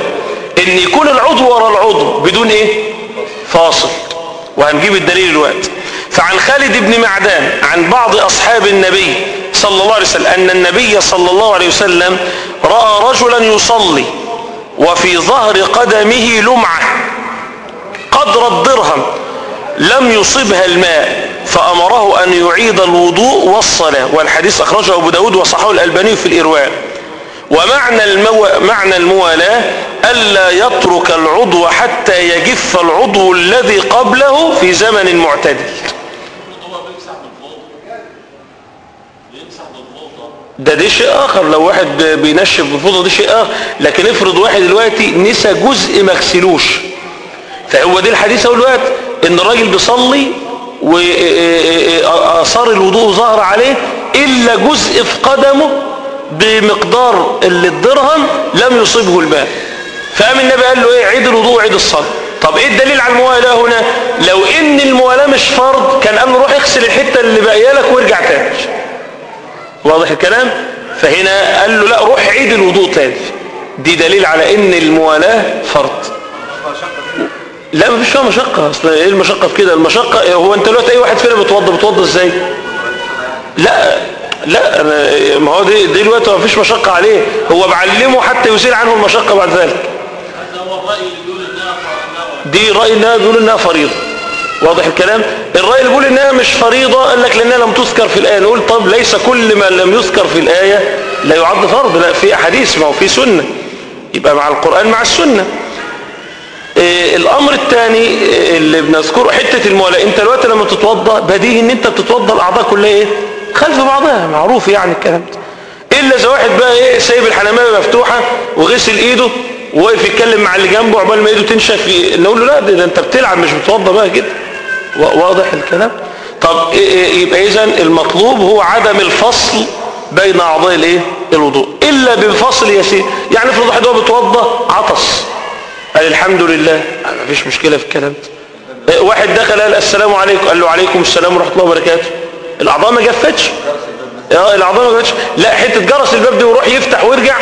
Speaker 1: إن يكون العضو وراء العضو بدون إيه؟ فاصل. وهنجيب الدليل الوقت فعن خالد بن معدان عن بعض أصحاب النبي صلى الله عليه وسلم أن النبي صلى الله عليه وسلم رأى رجلا يصلي وفي ظهر قدمه لمعة. قدر الدرهم لم يصبها الماء فأمره أن يعيد الوضوء والصلاة. والحديث أخرجه أبو داود وصححه الألباني في الإرواء. ومعنى المو... معنى الموالاة ألا يترك العضو حتى يجف العضو الذي قبله في زمن معتدل. ده دي شيء آخر. لو واحد بينشف بفوضى دي شيء آخر. لكن افرض واحد دلوقتي نسى جزء ما غسلوش فهو دي الحديث اهو الوقت إن الراجل بيصلي واثار الوضوء ظهر عليه إلا جزء في قدمه بمقدار اللي الدرهم لم يصيبه الماء. فقام النبي قال له إيه؟ عيد الوضوء عيد الصلاة. طب إيه الدليل على الموالاه هنا؟ لو إن الموالاه مش فرض كان قال له روح اغسل الحتة اللي باقية لك وارجع تاني. واضح الكلام؟ فهنا قال له لا روح عيد الوضوء تاني. دي دليل على إن الموالاه فرض. لا مفيش فيها مشقة. أصل إيه المشقة في كده؟ المشقة هو أنت دلوقتي أي واحد فينا بيتوضى بيتوضى إزاي؟ لا لا أنا- ما هو دي دلوقتي مفيش مشقة عليه. هو بعلمه حتى يزيل عنه المشقة بعد ذلك. دي رأي انها بيقول إنها فريضة. واضح الكلام؟ الرأي اللي بيقول إنها مش فريضة قال لك لأنها لم تذكر في الآية. نقول طب ليس كل ما لم يذكر في الآية لا يعد فرض. لا في أحاديث ما هو في سنة. يبقى مع القرآن مع السنة. إيه الأمر الثاني اللي بنذكره حتة المولاة أنت دلوقتي لما تتوضأ بديهي إن أنت بتتوضا الأعضاء كلها إيه؟ خلف بعضها معروف يعني الكلام ده. إلا إذا واحد بقى إيه سايب الحنميه مفتوحة وغسل إيده وواقف يتكلم مع اللي جنبه عقبال ما إيده تنشف نقول له لا ده, أنت بتلعب مش بتوضى بقى كده. وا- واضح الكلام؟ طب إيه- إيه- يبقى اذا المطلوب هو عدم الفصل بين أعضاء الإيه؟ الوضوء. إلا بفصل يسير يعني افرض واحد هو بيتوضى عطس. قال الحمد لله. ما فيش مشكلة في الكلام إيه، واحد دخل قال السلام عليكم. قال له عليكم السلام ورحمة الله وبركاته. الأعضاء ما جفتش. آه الأعضاء ما جفتش. لا حتة جرس الباب دي ويروح يفتح ويرجع.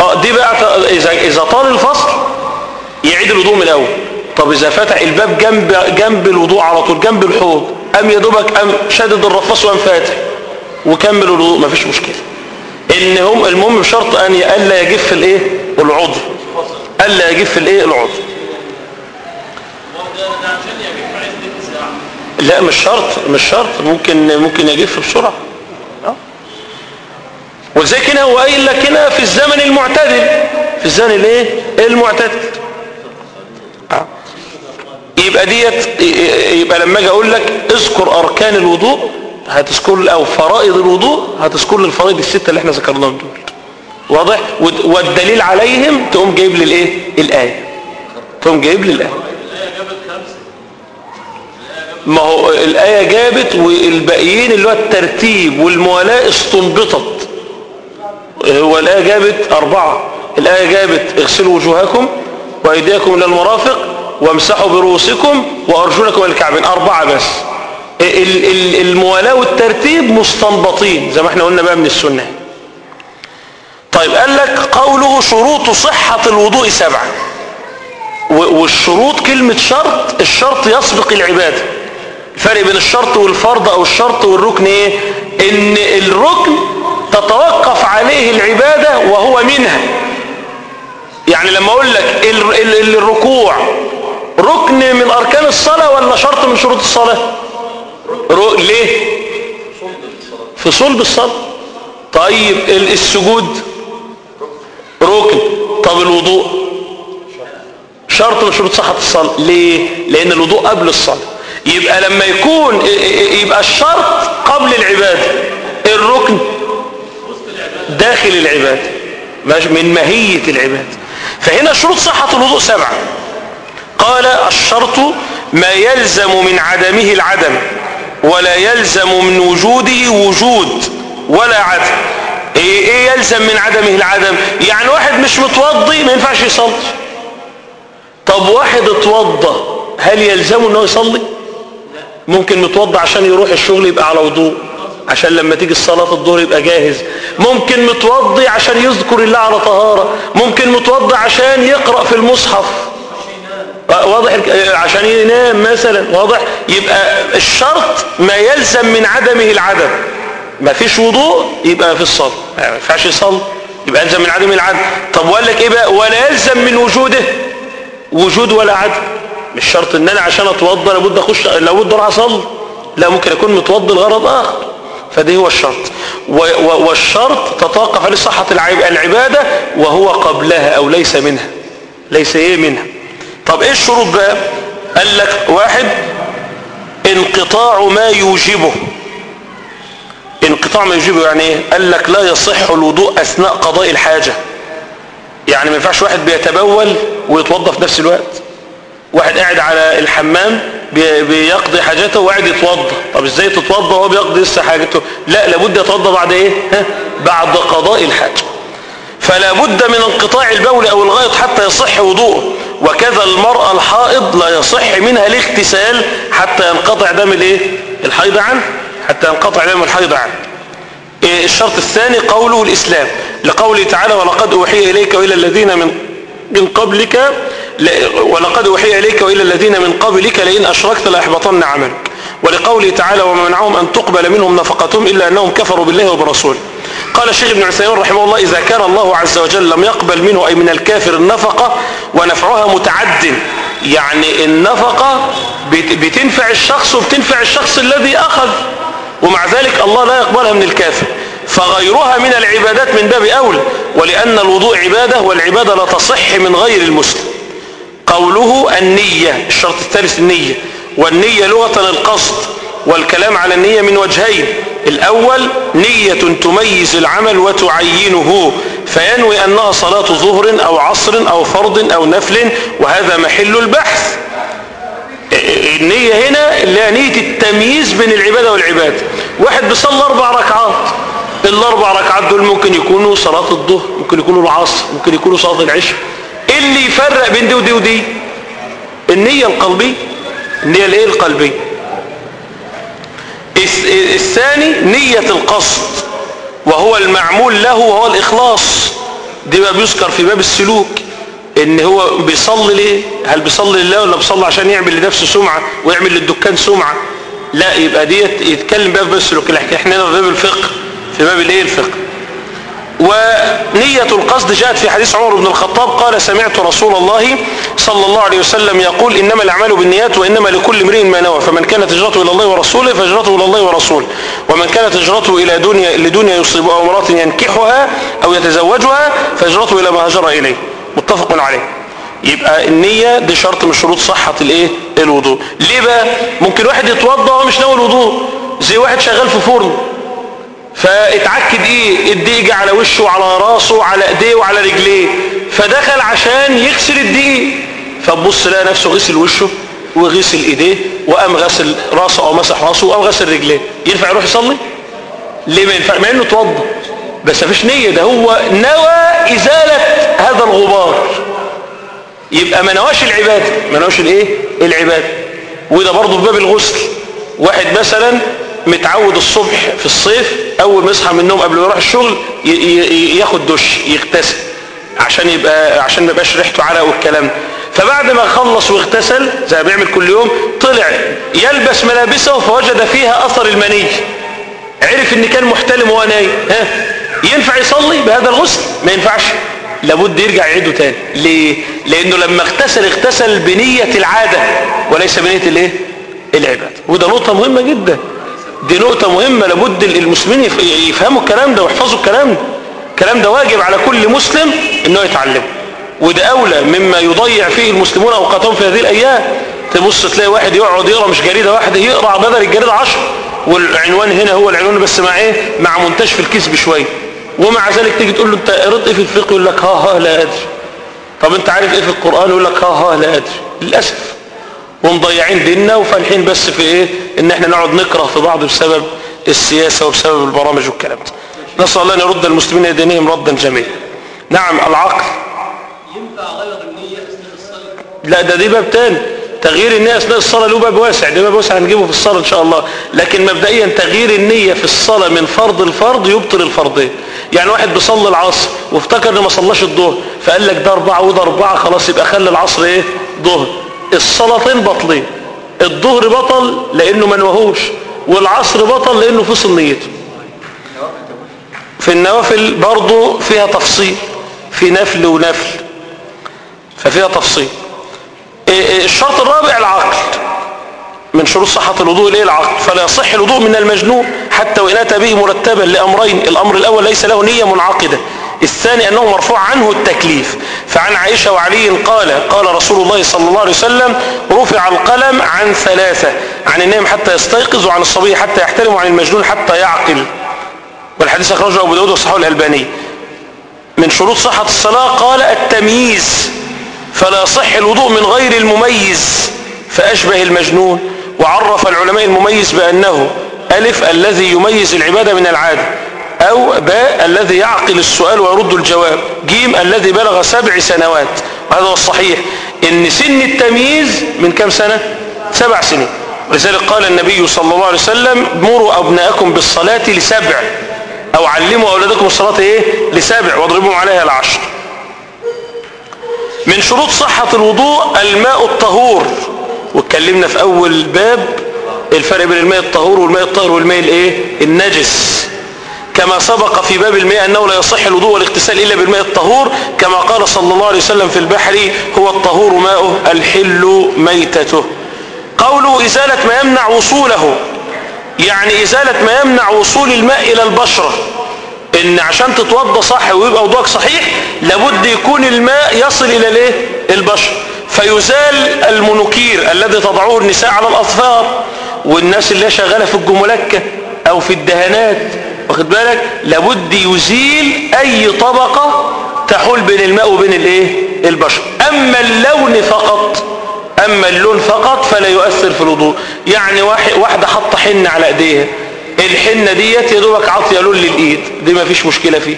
Speaker 1: آه دي بقى إذا إذا طال الفصل يعيد الوضوء من الأول. طب إذا فتح الباب جنب جنب الوضوء على طول جنب الحوض قام يا دوبك قام شدد الرفاص وقام فاتح. وكمل الوضوء مفيش مشكلة. ان هم المهم بشرط أن الا يجف الإيه؟ العضو. الا يجف الإيه؟ العضو. لا مش شرط مش شرط. ممكن ممكن يجف بسرعة. آه. ولذلك هنا هو قايل لك هنا في الزمن المعتدل. في الزمن الإيه؟ المعتدل. آه. يبقى ديت يبقى لما أجي أقول لك اذكر أركان الوضوء هتذكر أو فرائض الوضوء هتذكر الفرائض الستة اللي إحنا ذكرناهم دول. واضح؟ والد- والدليل عليهم تقوم جايب لي الايه؟ الآية. تقوم جايب لي الآية. ما هو الآية جابت والباقيين اللي هو الترتيب والموالاة استنبطت. هو الآية جابت أربعة. الآية جابت اغسلوا وجوهكم وأيديكم إلى المرافق وامسحوا برؤوسكم وأرجلكم إلى الكعبين. أربعة بس. ال- ال- الموالاة والترتيب مستنبطين زي ما إحنا قلنا بقى من السنة. طيب قال لك قوله شروط صحة الوضوء سبعة. والشروط كلمة شرط الشرط يسبق العبادة. الفرق بين الشرط والفرض أو الشرط والركن إيه؟ إن الركن تتوقف عليه العبادة وهو منها. يعني لما أقول لك ال- ال- الركوع ركن من أركان الصلاة ولا شرط من شروط الصلاة. ليه؟ في صلب الصلاة. طيب ال- السجود ركن طب الوضوء؟ شرط من شروط صحة الصلاة. ليه؟ لأن الوضوء قبل الصلاة. يبقى لما يكون يبقى الشرط قبل العبادة. الركن داخل العبادة؟ من ماهية العبادة. فهنا شروط صحة الوضوء سبعة. قال الشرط ما يلزم من عدمه العدم ولا يلزم من وجوده وجود ولا عدم. إيه, إيه يلزم من عدمه العدم. يعني واحد مش متوضي ما ينفعش يصلي. طب واحد اتوضى هل يلزمه إنه يصلي؟ ممكن متوضى عشان يروح الشغل يبقى على وضوء عشان لما تيجي الصلاة الظهر يبقى جاهز. ممكن متوضي عشان يذكر الله على طهارة. ممكن متوضي عشان يقرأ في المصحف. واضح عشان ينام مثلا. واضح؟ يبقى الشرط ما يلزم من عدمه العدم. ما فيش وضوء يبقى في الصلاة ما ينفعش يصلي. يبقى يلزم من عدم العدم طب وقال لك إيه بقى؟ ولا يلزم من وجوده. وجود ولا عدم مش شرط إن أنا عشان أتوضى لابد أخش لابد أروح أصلي. لا ممكن أكون متوضي لغرض آخر. فده هو الشرط. والشرط تتوقف عليه صحة العب- العبادة وهو قبلها أو ليس منها. ليس إيه منها. طب إيه الشروط بقى؟ قال لك واحد انقطاع ما يوجبه. انقطاع ما يوجبه يعني إيه قال لك لا يصح الوضوء أثناء قضاء الحاجة. يعني ما ينفعش واحد بيتبول ويتوضى في نفس الوقت. واحد قاعد على الحمام بي- بيقضي حاجته وقاعد يتوضى. طب إزاي تتوضى وهو بيقضي لسه حاجته؟ لا لابد يتوضى بعد إيه؟ ها؟ بعد قضاء الحاجة. فلا بد من انقطاع البول أو الغائط حتى يصح وضوءه. وكذا المرأة الحائض لا يصح منها الاغتسال حتى ينقطع دم الإيه؟ الحيض عنه. حتى ينقطع دم الحيض عنه. إيه الشرط الثاني قوله الإسلام. لقوله تعالى ولقد أوحي إليك وإلى الذين من من قبلك ولقد أوحي إليك وإلى الذين من قبلك لئن أشركت ليحبطن عملك. ولقوله تعالى وما منعهم أن تقبل منهم نفقتهم إلا أنهم كفروا بالله وبرسوله. قال الشيخ ابن عثيمين رحمه الله إذا كان الله عز وجل لم يقبل منه أي من الكافر النفقة ونفعها متعد يعني النفقة بت- بتنفع الشخص وبتنفع الشخص الذي أخذ. ومع ذلك الله لا يقبلها من الكافر. فغيرها من العبادات من باب أولى ولأن الوضوء عبادة والعبادة لا تصح من غير المسلم. قوله النية الشرط الثالث النية. والنية لغة القصد والكلام على النية من وجهين. الأول نية تميز العمل وتعينه فينوي أنها صلاة ظهر أو عصر أو فرض أو نفل وهذا محل البحث. النية هنا اللي هي نية التمييز بين العبادة والعبادة. واحد بيصلي أربع ركعات. الأربع ركعات دول ممكن يكونوا صلاة الظهر ممكن يكونوا العصر ممكن يكونوا صلاة العشاء. اللي يفرق بين دي ودي ودي؟ النية القلبية. النية الايه القلبية. الثاني نية القصد. وهو المعمول له وهو الإخلاص. دي بقى بيذكر في باب السلوك. إن هو بيصلي ليه؟ هل بيصلي لله ولا بيصلي عشان يعمل لنفسه سمعة ويعمل للدكان سمعة؟ لا يبقى ديت يتكلم بقى في السلوك لكن إحنا هنا في باب الفقه في باب الإيه؟ الفقه. ونية القصد جاءت في حديث عمر بن الخطاب قال سمعت رسول الله صلى الله عليه وسلم يقول إنما الأعمال بالنيات وإنما لكل امرئ ما نوى. فمن كانت هجرته إلى الله ورسوله فهجرته إلى الله ورسوله. ومن كانت هجرته إلى دنيا لدنيا يصيبها أو امرأة ينكحها أو يتزوجها فهجرته إلى ما هاجر إليه. متفق عليه. يبقى النية دي شرط من شروط صحة الايه؟ الوضوء. ليه بقى؟ ممكن واحد يتوضأ وهو مش ناوي الوضوء. زي واحد شغال في فرن. فاتعكد إيه؟ الدقيق جه على وشه وعلى راسه وعلى ايديه وعلى رجليه. فدخل عشان يغسل الدقيق. فبص لقى نفسه غسل وشه وغسل ايديه وقام غسل راسه أو مسح راسه وقام غسل رجليه. ينفع يروح يصلي؟ ليه ما ينفع؟ مع انه اتوضى بس مفيش نية ده هو نوى إزالة هذا الغبار. يبقى ما نواش العبادة ما نواش الإيه؟ العبادة. وده برضه باب الغسل. واحد مثلا متعود الصبح في الصيف أول ما يصحى من النوم قبل ما يروح الشغل ياخد دش يغتسل عشان يبقى عشان ما يبقاش ريحته عرق والكلام فبعد ما خلص واغتسل زي ما بيعمل كل يوم طلع يلبس ملابسه فوجد فيها أثر المني. عرف إن كان محتلم وهو نايم ها؟ ينفع يصلي بهذا الغسل؟ ما ينفعش. لابد يرجع يعيده تاني. ليه؟ لأنه لما اغتسل اغتسل بنية العادة وليس بنية الإيه؟ العبادة. وده نقطة مهمة جدا. دي نقطة مهمة لابد المسلمين يف- يفهموا الكلام ده ويحفظوا الكلام ده. الكلام ده واجب على كل مسلم إنه يتعلمه. وده أولى مما يضيع فيه المسلمون أوقاتهم في هذه الأيام. تبص تلاقي واحد يقعد يقرأ مش جريدة واحدة يقرأ بدل الجريدة 10 والعنوان هنا هو العنوان بس مع إيه؟ مع منتج في الكيس بشويه ومع ذلك تيجي تقول له انت قريت إيه في الفقه؟ يقول لك ها ها لا أدري. طب أنت عارف إيه في القرآن؟ يقول لك ها ها لا أدري. للأسف. ومضيعين ديننا وفالحين بس في إيه؟ إن إحنا نقعد نكره في بعض بسبب السياسة وبسبب البرامج والكلام ده. نسأل الله أن يرد المسلمين دينهم ردا جميلا. نعم العقل.
Speaker 4: ينفع غير النية؟
Speaker 1: لا ده دي باب تاني. تغيير النية أثناء الصلاة له باب واسع ده باب واسع هنجيبه في الصلاة إن شاء الله. لكن مبدئيا تغيير النية في الصلاة من فرض الفرض يبطل الفرضين. يعني واحد بيصلي العصر وافتكر إنه ما صلاش الظهر فقال لك ده أربعة وده أربعة خلاص يبقى خلي العصر إيه؟ ظهر. الصلاتين باطلين. الظهر بطل لأنه ما نوهوش والعصر بطل لأنه فصل نيته. في النوافل برضه فيها تفصيل في نفل ونفل ففيها تفصيل. الشرط الرابع العقل. من شروط صحة الوضوء الايه العقل. فلا يصح الوضوء من المجنون حتى وإن أتى به مرتبا لأمرين. الأمر الأول ليس له نية منعقدة. الثاني أنه مرفوع عنه التكليف. فعن عائشة وعلي قال قال رسول الله صلى الله عليه وسلم رفع القلم عن ثلاثة. عن النائم حتى يستيقظ وعن الصبي حتى يحترم وعن المجنون حتى يعقل. والحديث أخرجه أبو داود وصححه الألباني. من شروط صحة الصلاة قال التمييز. فلا يصح الوضوء من غير المميز. فأشبه المجنون وعرف العلماء المميز بأنه ألف الذي يميز العبادة من العادة أو باء الذي يعقل السؤال ويرد الجواب جيم الذي بلغ سبع سنوات. وهذا هو الصحيح. إن سن التمييز من كم سنة؟ سبع سنين. ولذلك قال النبي صلى الله عليه وسلم مروا أبناءكم بالصلاة لسبع أو علموا أولادكم الصلاة إيه؟ لسبع واضربهم عليها العشر. من شروط صحة الوضوء الماء الطهور. واتكلمنا في أول باب الفرق بين الماء الطهور والماء الطاهر والماء الايه؟ النجس. كما سبق في باب الماء أنه لا يصح الوضوء والاغتسال إلا بالماء الطهور كما قال صلى الله عليه وسلم في البحر هو الطهور ماؤه الحل ميتته. قوله إزالة ما يمنع وصوله يعني إزالة ما يمنع وصول الماء إلى البشرة. إن عشان تتوضى صح ويبقى وضوءك صحيح لابد يكون الماء يصل إلى الإيه؟ البشرة فيزال المنكير الذي تضعه النساء على الأظفار والناس اللي شغالة في الجملكة أو في الدهانات واخد بالك؟ لابد يزيل أي طبقة تحول بين الماء وبين الإيه؟ البشر. أما اللون فقط أما اللون فقط فلا يؤثر في الوضوء. يعني واحد واحدة حط حنة على إيديها. الحنة ديت يا دوبك عاطيه لون للإيد دي ما فيش مشكلة فيه.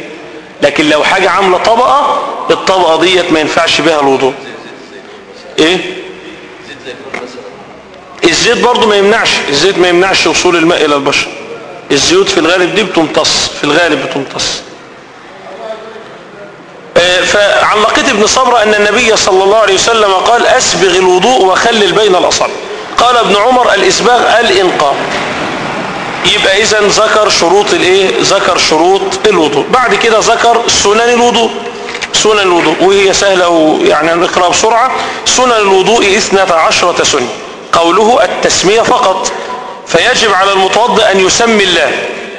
Speaker 1: لكن لو حاجة عاملة طبقة الطبقة ديت ما ينفعش بها الوضوء.
Speaker 2: إيه؟
Speaker 1: الزيت برضو ما يمنعش. الزيت ما يمنعش وصول الماء إلى البشر. الزيوت في الغالب دي بتمتص. في الغالب بتمتص. آه، فعن ابن صبرة أن النبي صلى الله عليه وسلم قال أسبغ الوضوء وخلل بين الأصابع قال ابن عمر الإسباغ الإنقاء يبقى إذا ذكر شروط الإيه؟ ذكر شروط الوضوء. بعد كده ذكر سنن الوضوء. سنن الوضوء وهي سهلة ويعني نقرأ بسرعة. سنن الوضوء إثنتا عشرة سنة. قوله التسمية فقط. فيجب على المتوضئ أن يسمي الله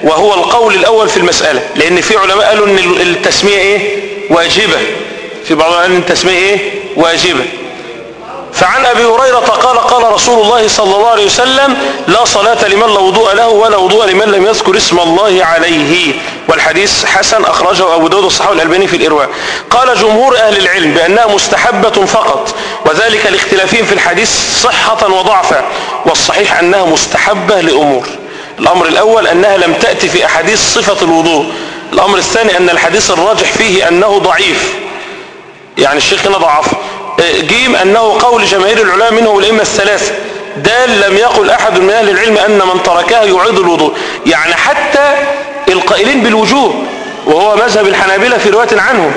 Speaker 1: وهو القول الأول في المسألة. لأن في علماء قالوا أن التسمية إيه؟ واجبة. في بعض قال أن التسمية إيه؟ واجبة. فعن أبي هريرة قال قال رسول الله صلى الله عليه وسلم لا صلاة لمن لا وضوء له ولا وضوء لمن لم يذكر اسم الله عليه. والحديث حسن أخرجه أبو داود الصحابي الألباني في الإرواء. قال جمهور أهل العلم بأنها مستحبة فقط وذلك لاختلافهم في الحديث صحة وضعفا والصحيح أنها مستحبة لأمور. الأمر الأول أنها لم تأتي في أحاديث صفة الوضوء. الأمر الثاني أن الحديث الراجح فيه أنه ضعيف. يعني الشيخ هنا ضعفه جيم أنه قول جماهير العلماء منهم الأئمة الثلاثة دال لم يقل أحد من أهل العلم أن من تركها يعيد الوضوء. يعني حتى القائلين بالوجوب وهو مذهب الحنابلة في رواية عنهم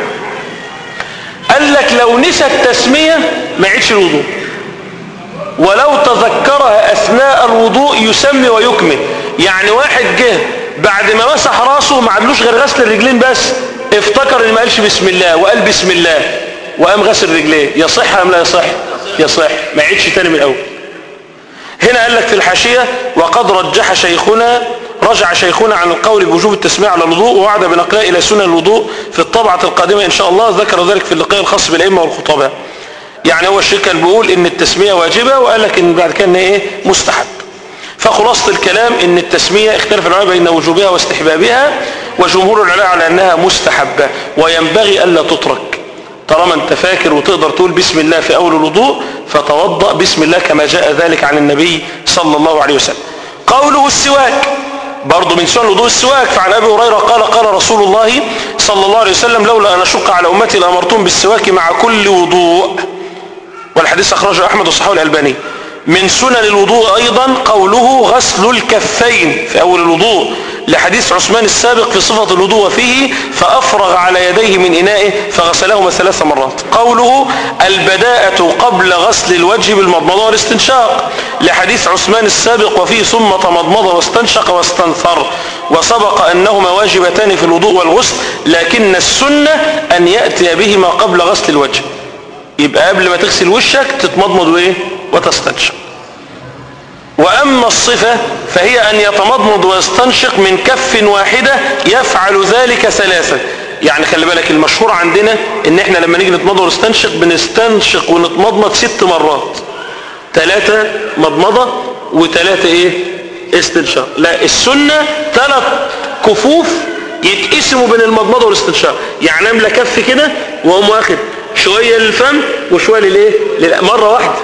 Speaker 1: قال لك لو نسى التسمية ما يعيدش الوضوء. ولو تذكرها أثناء الوضوء يسمي ويكمل. يعني واحد جه بعد ما مسح راسه ما عملوش غير غسل الرجلين بس افتكر إن ما قالش بسم الله وقال بسم الله. وقام غسل رجليه. يصح أم لا يصح؟ يصح. ما يعيدش تاني من الأول. هنا قال لك في الحاشية وقد رجح شيخنا رجع شيخنا عن القول بوجوب التسميع على الوضوء ووعد بنقلها إلى سنن الوضوء في الطبعة القادمة إن شاء الله. ذكر ذلك في اللقاء الخاص بالأئمة والخطباء. يعني هو الشيخ كان بيقول إن التسمية واجبة وقال لك إن بعد كان إيه؟ مستحب. فخلاصة الكلام إن التسمية اختلف العلماء بين وجوبها واستحبابها وجمهور العلماء على أنها مستحبة وينبغي ألا تترك. طالما انت فاكر وتقدر تقول بسم الله في أول الوضوء فتوضأ بسم الله كما جاء ذلك عن النبي صلى الله عليه وسلم. قوله السواك برضه من سنن الوضوء السواك فعن أبي هريرة قال قال رسول الله صلى الله عليه وسلم لولا أن أشق على أمتي لأمرتهم بالسواك مع كل وضوء. والحديث أخرجه أحمد الصحابي الألباني. من سنن الوضوء أيضا قوله غسل الكفين في أول الوضوء. لحديث عثمان السابق في صفة الوضوء فيه فأفرغ على يديه من إنائه فغسلهما ثلاث مرات. قوله البداءة قبل غسل الوجه بالمضمضة والاستنشاق. لحديث عثمان السابق وفيه ثم تمضمض واستنشق واستنثر. وسبق أنهما واجبتان في الوضوء والغسل لكن السنة أن يأتي بهما قبل غسل الوجه. يبقى قبل ما تغسل وشك تتمضمض وإيه؟ وتستنشق. وأما الصفة فهي أن يتمضمض ويستنشق من كف واحدة يفعل ذلك ثلاثة. يعني خلي بالك المشهور عندنا إن إحنا لما نيجي نتمضمض ونستنشق بنستنشق ونتمضمض ست مرات. ثلاثة مضمضة وثلاثة إيه؟ استنشاق. لا السنة ثلاث كفوف يتقسموا بين المضمضة والاستنشاق. يعني أملى كف كده وأقوم واخد شوية للفم وشوية للإيه؟ مرة واحدة.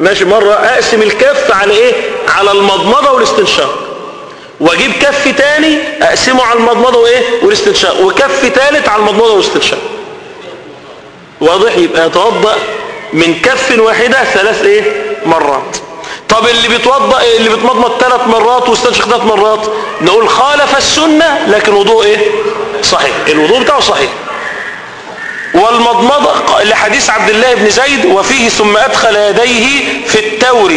Speaker 1: ماشي مرة أقسم الكف على إيه؟ على المضمضة والاستنشاق. وأجيب كف تاني أقسمه على المضمضة وإيه؟ والاستنشاق. وكف تالت على المضمضة والاستنشاق. واضح؟ يبقى يتوضأ من كف واحدة ثلاث إيه؟ مرات. طب اللي بيتوضأ اللي بيتمضمض ثلاث مرات واستنشق ثلاث مرات نقول خالف السنة لكن وضوء إيه؟ صحيح. الوضوء بتاعه صحيح. والمضمضة لحديث عبد الله بن زيد وفيه ثم أدخل يديه في التور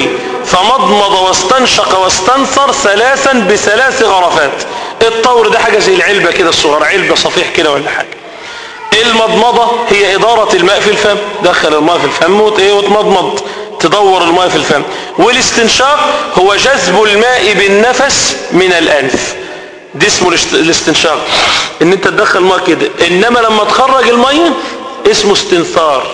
Speaker 1: فمضمض واستنشق واستنثر ثلاثا بثلاث غرفات. الطور ده حاجة زي العلبة كده الصغيرة علبة صفيح كده ولا حاجة. المضمضة هي إدارة الماء في الفم. دخل الماء في الفم إيه؟ وتمضمض. تدور الماء في الفم. والاستنشاق هو جذب الماء بالنفس من الأنف. دي اسمه الاست- الاستنشاق. إن أنت تدخل ماء كده إنما لما تخرج المية اسمه استنثار.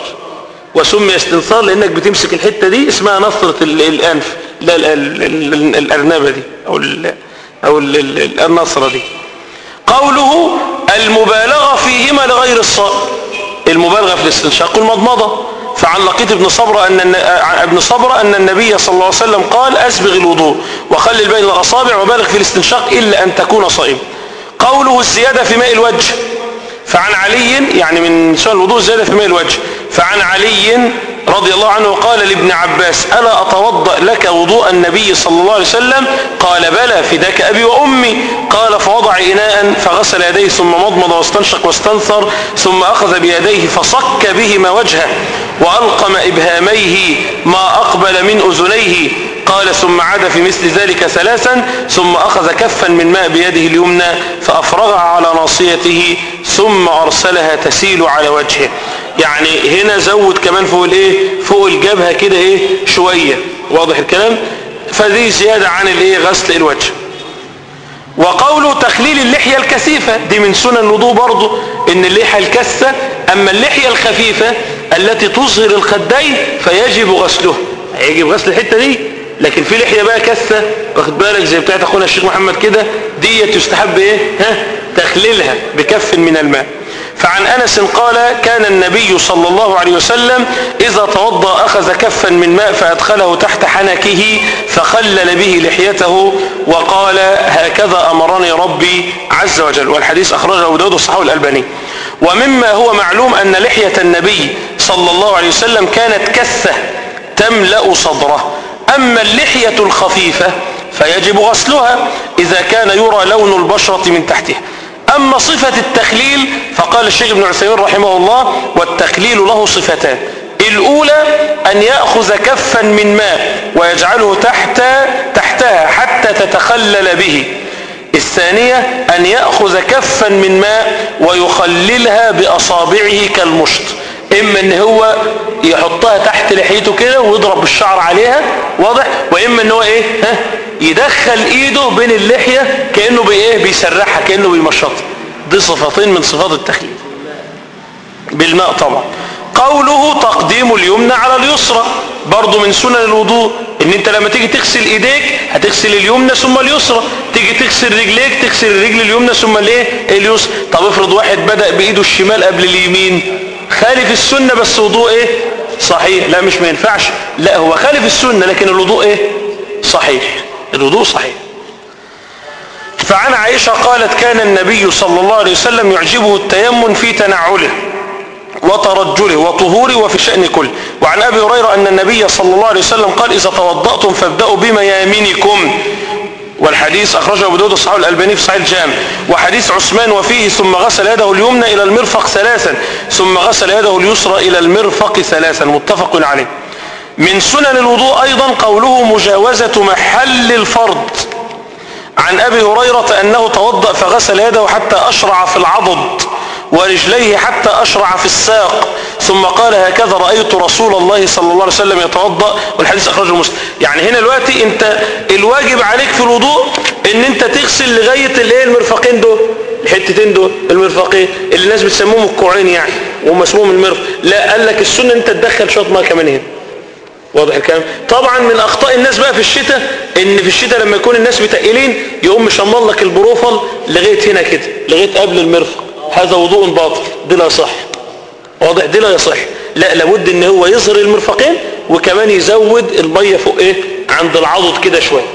Speaker 1: وسمي استنثار لأنك بتمسك الحتة دي اسمها نثرة ال- الأنف لا ال- ال- ال- الأرنبة دي أو ال أو ال- ال- النثرة دي. قوله المبالغة فيهما لغير الصائم المبالغة في الاستنشاق والمضمضة. فعن لقيط ابن صبرة أن ابن صبرة أن النبي صلى الله عليه وسلم قال أسبغ الوضوء وخلل بين الأصابع وبالغ في الاستنشاق إلا أن تكون صائم. قوله الزيادة في ماء الوجه فعن علي يعني من سنن الوضوء زيادة في ماء الوجه فعن علي رضي الله عنه قال لابن عباس ألا أتوضأ لك وضوء النبي صلى الله عليه وسلم؟ قال بلى فداك أبي وأمي. قال فوضع إناء فغسل يديه ثم مضمض واستنشق واستنثر ثم أخذ بيديه فصك بهما وجهه وألقم إبهاميه ما أقبل من أذنيه. قال ثم عاد في مثل ذلك ثلاثا ثم أخذ كفا من ماء بيده اليمنى فأفرغها على ناصيته ثم أرسلها تسيل على وجهه. يعني هنا زود كمان فوق الايه فوق الجبهة كده إيه شوية. واضح الكلام؟ فدي زيادة عن الايه غسل الوجه. وقوله تخليل اللحية الكثيفة دي من سنن الوضوء برضو إن اللحية الكثة أما اللحية الخفيفة التي تظهر الخدين فيجب غسلها يجب غسل الحتة دي؟ لكن في لحية بقى كثة واخد بالك؟ زي بتاعت أخونا الشيخ محمد كده دي يستحب إيه؟ ها؟ تخليلها بكف من الماء. فعن أنس قال كان النبي صلى الله عليه وسلم إذا توضأ أخذ كفا من ماء فأدخله تحت حنكه فخلل به لحيته وقال هكذا أمرني ربي عز وجل. والحديث أخرجه أبو داود الصحابي الألباني. ومما هو معلوم أن لحية النبي صلى الله عليه وسلم كانت كثة تملأ صدره. أما اللحية الخفيفة فيجب غسلها إذا كان يرى لون البشرة من تحتها أما صفة التخليل فقال الشيخ ابن عثيمين رحمه الله والتخليل له صفتان. الأولى أن يأخذ كفا من ماء ويجعله تحت تحتها حتى تتخلل به. الثانية أن يأخذ كفا من ماء ويخللها بأصابعه كالمشط. إما أن هو يحطها تحت لحيته كده ويضرب بالشعر عليها واضح؟ وإما أن هو إيه؟ ها؟ يدخل إيده بين اللحية كأنه بإيه بيسرحها كأنه بيمشطها. دي صفتين من صفات التخليل. بالماء طبعا. قوله تقديم اليمنى على اليسرى. برضو من سنن الوضوء إن أنت لما تيجي تغسل إيديك هتغسل اليمنى ثم اليسرى. تيجي تغسل رجليك تغسل الرجل اليمنى ثم الايه؟ اليسرى. طب افرض واحد بدأ بإيده الشمال قبل اليمين. خالف السنة بس وضوء إيه؟ صحيح. لا مش ما ينفعش. لا هو خالف السنة لكن الوضوء إيه؟ صحيح. الوضوء صحيح. فعن عائشة قالت كان النبي صلى الله عليه وسلم يعجبه التيمم في تنعله وترجله وطهوره وفي شأن كله وعن أبي هريرة أن النبي صلى الله عليه وسلم قال إذا توضأتم فابدأوا بميامنكم. والحديث أخرجه أبو داود الصحابي الألباني في صحيح الجامع. وحديث عثمان وفيه ثم غسل يده اليمنى إلى المرفق ثلاثا. ثم غسل يده اليسرى إلى المرفق ثلاثا. متفق عليه. من سنن الوضوء أيضا قوله مجاوزة محل الفرض. عن أبي هريرة أنه توضأ فغسل يده حتى أشرع في العضد. ورجليه حتى أشرع في الساق. ثم قال هكذا رأيت رسول الله صلى الله عليه وسلم يتوضأ والحديث أخرجه مسلم. يعني هنا دلوقتي أنت الواجب عليك في الوضوء أن أنت تغسل لغاية الايه المرفقين دول. الحتتين دول المرفقين اللي الناس بتسموهم الكوعين يعني وهم اسمهم المرفق لا قال لك السنة أنت تدخل شوط ماء كمان هنا. واضح الكلام؟ طبعا من أخطاء الناس بقى في الشتاء إن في الشتاء لما يكون الناس متقلين يقوم مشمر لك البروفل لغاية هنا كده لغاية قبل المرفق. هذا وضوء باطل دي لا يصح واضح؟ دي لا يصح. لا لابد إن هو يظهر المرفقين وكمان يزود الميه فوق إيه؟ عند العضد كده شوية.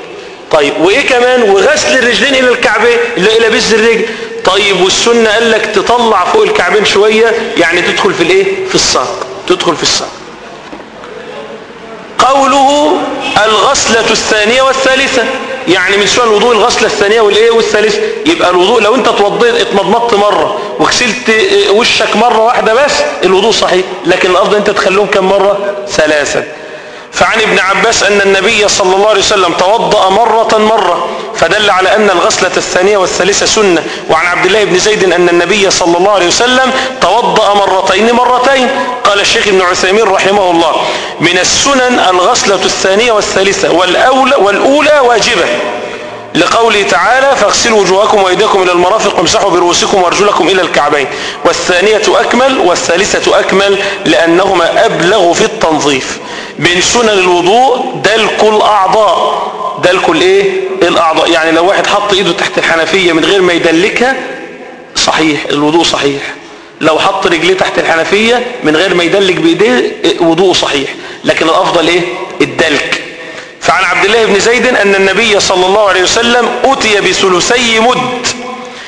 Speaker 1: طيب وإيه كمان؟ وغسل الرجلين إلى الكعبين إلى بز الرجل. طيب والسنة قال لك تطلع فوق الكعبين شوية يعني تدخل في الإيه؟ في الساق. تدخل في الساق. قوله الغسلة الثانية والثالثة. يعني من سنن الوضوء الغسلة الثانية والإيه والثالثة يبقى الوضوء لو انت اتوضيت اتمضمضت مرة وغسلت وشك مرة واحدة بس الوضوء صحيح. لكن الافضل انت تخلوهم كم مرة؟ ثلاثة. فعن ابن عباس أن النبي صلى الله عليه وسلم توضأ مرة مرة فدل على أن الغسلة الثانية والثالثة سنة. وعن عبد الله بن زيد أن النبي صلى الله عليه وسلم توضأ مرتين مرتين. قال الشيخ ابن عثيمين رحمه الله من السنن الغسلة الثانية والثالثة والأولى والأولى واجبة. لقوله تعالى فاغسلوا وجوهكم وأيديكم إلى المرافق وامسحوا برؤوسكم وأرجلكم إلى الكعبين. والثانية أكمل والثالثة أكمل لأنهما أبلغ في التنظيف. من سنن الوضوء دلك الأعضاء. دلك الإيه؟ الأعضاء. يعني لو واحد حط إيده تحت الحنفية من غير ما يدلكها صحيح الوضوء صحيح. لو حط رجليه تحت الحنفية من غير ما يدلك بإيديه وضوءه صحيح. لكن الأفضل إيه؟ الدلك. فعن عبد الله بن زيد أن النبي صلى الله عليه وسلم أتي بثلثي مد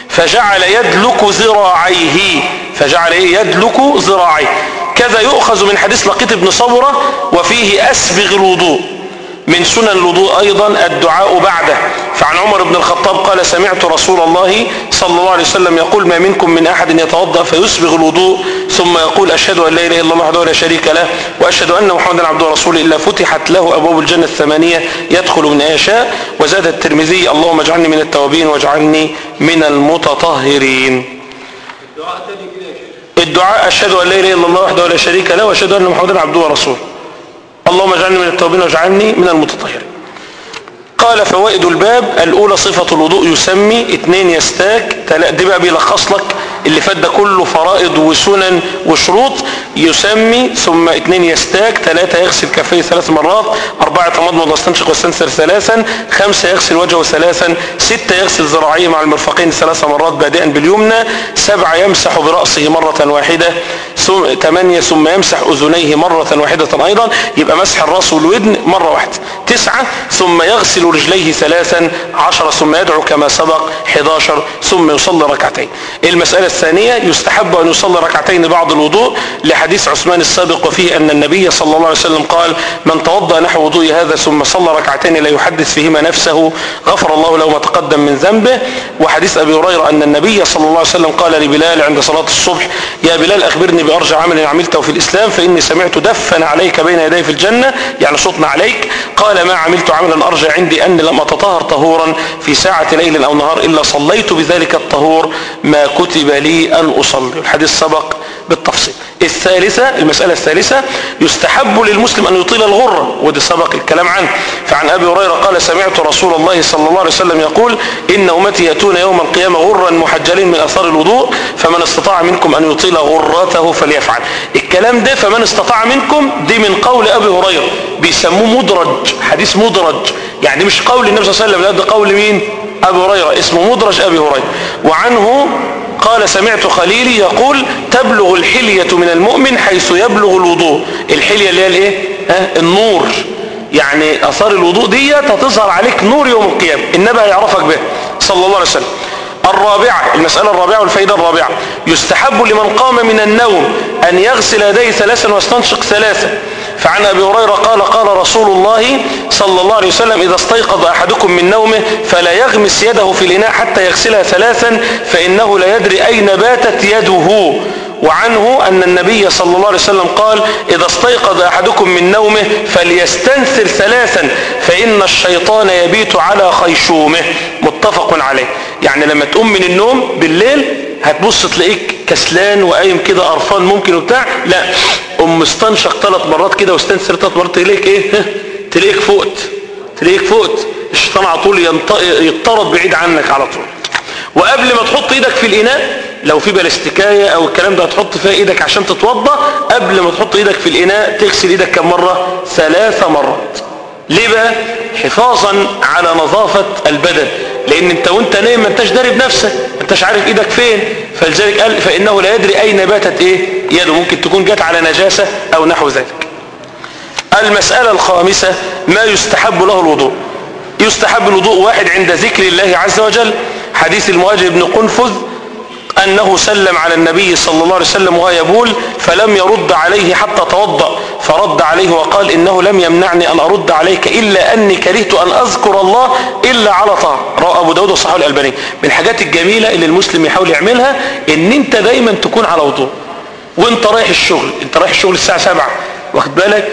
Speaker 1: فجعل يدلك ذراعيه. فجعل إيه؟ يدلك ذراعيه. كذا يؤخذ من حديث لقيط بن صبرة وفيه أسبغ الوضوء. من سنن الوضوء أيضا الدعاء بعده. فعن عمر بن الخطاب قال سمعت رسول الله صلى الله عليه وسلم يقول ما منكم من أحد يتوضأ فيسبغ الوضوء ثم يقول أشهد أن لا إله إلا الله وحده لا شريك له وأشهد أن محمدا عبده ورسوله إلا فتحت له أبواب الجنة الثمانية يدخل من يشاء. وزاد الترمذي اللهم اجعلني من التوابين واجعلني من المتطهرين
Speaker 4: الدعاء تاني كده يا شيخ
Speaker 1: الدعاء أشهد أن لا إله إلا الله وحده لا شريك له وأشهد أن محمدا عبده ورسوله. اللهم اجعلني من التوابين واجعلني من المتطهرين. قال فوائد الباب الأولى صفة الوضوء يسمي اثنين يستاك دي بقى بيلخص لك اللي فات ده كله فرائض وسنن وشروط يسمي ثم اثنين يستاك ثلاثة يغسل كفيه ثلاث مرات أربعة يتمضمض واستنشق واستنثر ثلاثا خمسة يغسل وجهه ثلاثا ستة يغسل ذراعيه مع المرفقين ثلاث مرات بادئا باليمنى سبعة يمسح برأسه مرة واحدة ثم ثمانية ثم يمسح أذنيه مرة واحدة أيضا يبقى مسح الرأس والودن مرة واحدة تسعة ثم يغسل رجليه ثلاثا عشرة ثم يدعو كما سبق 11 ثم يصلي ركعتين. المسألة الثانية يستحب أن يصلي ركعتين بعد الوضوء لحديث عثمان السابق وفيه أن النبي صلى الله عليه وسلم قال من توضأ نحو وضوء هذا ثم صلى ركعتين لا يحدث فيهما نفسه غفر الله له ما تقدم من ذنبه وحديث أبي هريرة أن النبي صلى الله عليه وسلم قال لبلال عند صلاة الصبح يا بلال أخبرني بأرجى عمل عملته في الإسلام فإني سمعت دفا عليك بين يدي في الجنة يعني صوتنا عليك قال ما عملت عملا أرجى عندي أني لم أتطهر طهورا في ساعة ليل أو نهار إلا صليت بذلك الطهور ما كتب لي أن أصلي. الحديث سبق بالتفصيل. الثالثة المسألة الثالثة يستحب للمسلم أن يطيل الغرة ودي سبق الكلام عنه. فعن أبي هريرة قال سمعت رسول الله صلى الله عليه وسلم يقول إن أمتي يأتون يوم القيامة غرا محجلين من أثار الوضوء فمن استطاع منكم أن يطيل غرته فليفعل. الكلام ده فمن استطاع منكم دي من قول أبي هريرة. بيسموه مدرج حديث مدرج. يعني مش قول النبي صلى الله عليه وسلم لا ده قول مين؟ أبي هريرة. اسمه مدرج أبي هريرة. وعنه قال سمعت خليلي يقول تبلغ الحلية من المؤمن حيث يبلغ الوضوء. الحلية اللي هي الايه؟ ها؟ النور. يعني آثار الوضوء دي هتظهر عليك نور يوم القيامة. النبي هيعرفك به صلى الله عليه وسلم. الرابعة المسألة الرابعة والفائدة الرابعة. يستحب لمن قام من النوم أن يغسل يديه ثلاثا ويستنشق ثلاثا. فعن أبي هريرة قال قال رسول الله صلى الله عليه وسلم إذا استيقظ أحدكم من نومه فلا يغمس يده في الإناء حتى يغسلها ثلاثا فإنه لا يدري أين باتت يده. وعنه أن النبي صلى الله عليه وسلم قال إذا استيقظ أحدكم من نومه فليستنثر ثلاثا فإن الشيطان يبيت على خيشومه. متفق عليه. يعني لما تقوم من النوم بالليل هتبص تلاقيك كسلان وقايم كده قرفان ممكن وبتاع. لا قوم مستنشق ثلاث مرات كده واستنثر ثلاث مرات تلاقيك إيه؟ تلاقيك فقت تلاقيك فقت. الشيطان على طول يطرد بعيد عنك على طول. وقبل ما تحط إيدك في الإناء لو في بلاستيكاية أو الكلام ده هتحط فيها إيدك عشان تتوضا قبل ما تحط إيدك في الإناء تغسل إيدك كم مرة؟ ثلاث مرات. ليه بقى؟ حفاظا على نظافة البدن. لأن أنت وأنت نايم ما أنتش داري بنفسك. ما أنتش عارف إيدك فين. فلذلك قال فإنه لا يدري أين باتت إيه يده. ممكن تكون جت على نجاسة أو نحو ذلك. المسألة الخامسة ما يستحب له الوضوء. يستحب الوضوء واحد عند ذكر الله عز وجل. حديث المهاجر بن قنفذ أنه سلم على النبي صلى الله عليه وسلم وهو يبول فلم يرد عليه حتى توضأ. فرد عليه وقال إنه لم يمنعني أن أرد عليك إلا أني كرهت أن أذكر الله إلا على طهر رواه أبو داود وصححه الألباني. من الحاجات الجميلة اللي المسلم يحاول يعملها إن أنت دايما تكون على وضوء وأنت رايح الشغل. أنت رايح الشغل الساعة 7 واخد بالك؟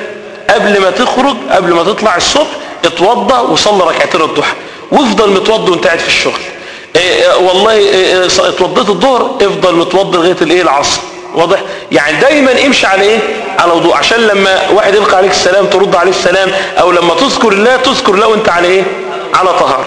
Speaker 1: قبل ما تخرج قبل ما تطلع الصبح اتوضى وصلي ركعتين الضحى. وافضل متوضي وأنت قاعد في الشغل. إيه إيه والله إيه إيه اتوضيت الظهر افضل متوضي لغاية الايه العصر. واضح؟ يعني دايما امشي على إيه؟ على وضوء. عشان لما واحد يلقى عليك السلام ترد عليه السلام أو لما تذكر الله تذكر الله وأنت على إيه؟ على طهارة.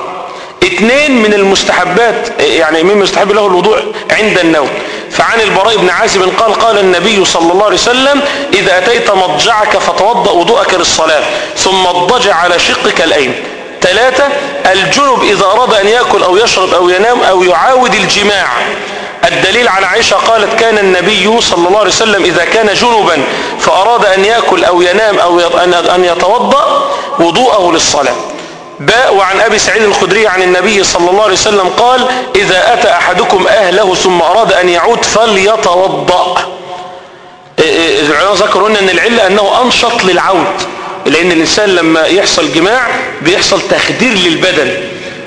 Speaker 1: اثنين من المستحبات يعني من مستحب له الوضوء عند النوم. فعن البراء بن عازب قال قال النبي صلى الله عليه وسلم إذا أتيت مضجعك فتوضأ وضوءك للصلاة ثم اضطجع على شقك الأيمن. ثلاثة الجنب إذا أراد أن يأكل أو يشرب أو ينام أو يعاود الجماع. الدليل على عائشة قالت كان النبي صلى الله عليه وسلم إذا كان جنبا فأراد أن يأكل أو ينام أو أن يتوضأ وضوءه للصلاة. باء وعن أبي سعيد الخدري عن النبي صلى الله عليه وسلم قال إذا أتى أحدكم أهله ثم أراد أن يعود فليتوضأ. العلماء ذكروا لنا أن العلة أنه أنشط للعود. لأن الإنسان لما يحصل جماع بيحصل تخدير للبدن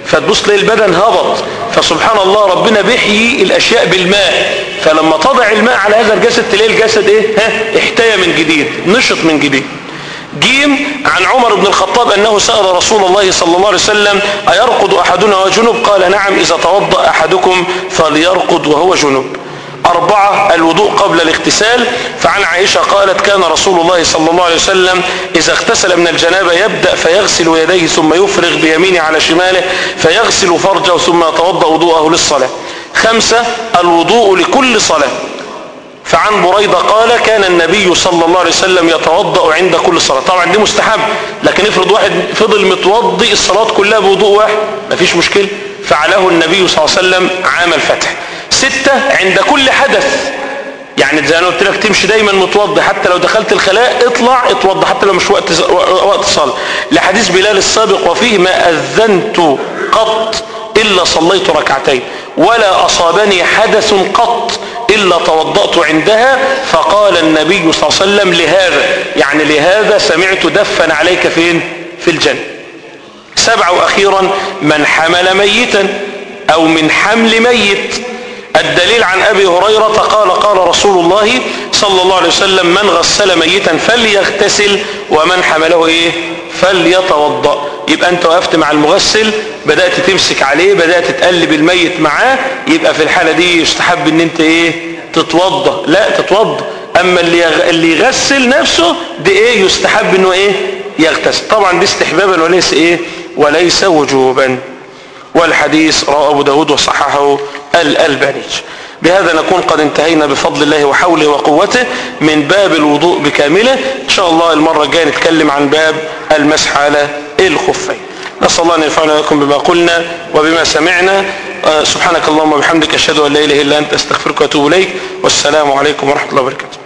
Speaker 1: فتبص تلاقي البدن هبط فسبحان الله ربنا بيحيي الأشياء بالماء فلما تضع الماء على هذا الجسد تلاقي الجسد إيه؟ ها؟ احتيا من جديد نشط من جديد جيم عن عمر بن الخطاب أنه سأل رسول الله صلى الله عليه وسلم أيرقد أحدنا وهو جنب قال نعم إذا توضأ أحدكم فليرقد وهو جنب أربعة الوضوء قبل الاغتسال فعن عائشة قالت كان رسول الله صلى الله عليه وسلم إذا اغتسل من الجنابة يبدأ فيغسل يديه ثم يفرغ بيمينه على شماله فيغسل فرجه ثم يتوضأ وضوءه للصلاة. خمسة الوضوء لكل صلاة. فعن بريدة قال كان النبي صلى الله عليه وسلم يتوضأ عند كل صلاة. طبعا دي مستحب لكن افرض واحد فضل متوضي الصلاة كلها بوضوء واحد مفيش مشكلة. فعله النبي صلى الله عليه وسلم عام الفتح. ستة عند كل حدث. يعني زي أنا قلت لك تمشي دايما متوضي حتى لو دخلت الخلاء اطلع اتوضى حتى لو مش وقت وقت صلاة. لحديث بلال السابق وفيه ما أذنت قط إلا صليت ركعتين ولا أصابني حدث قط إلا توضأت عندها. فقال النبي صلى الله عليه وسلم لهذا يعني لهذا سمعت دفن عليك فين؟ في الجنة. سبعة وأخيرا من حمل ميتا أو من حمل ميت الدليل عن أبي هريرة قال قال رسول الله صلى الله عليه وسلم من غسل ميتا فليغتسل ومن حمله إيه؟ فليتوضأ. يبقى أنت وقفت مع المغسل بدأت تمسك عليه بدأت تقلب الميت معاه يبقى في الحالة دي يستحب إن أنت إيه؟ تتوضى لا تتوضى أما اللي يغ... اللي يغسل نفسه دي إيه؟ يستحب إنه إيه؟ يغتسل. طبعا دي استحبابا وليس إيه؟ وليس وجوبا. والحديث رواه أبو داود وصححه الالباني بهذا نكون قد انتهينا بفضل الله وحوله وقوته من باب الوضوء بكامله. إن شاء الله المرة الجاية نتكلم عن باب المسح على الخفين. نسأل الله أن ينفعنا لكم بما قلنا وبما سمعنا. سبحانك اللهم وبحمدك أشهد أن لا إله إلا أنت أستغفرك وأتوب إليك. والسلام عليكم ورحمة الله وبركاته.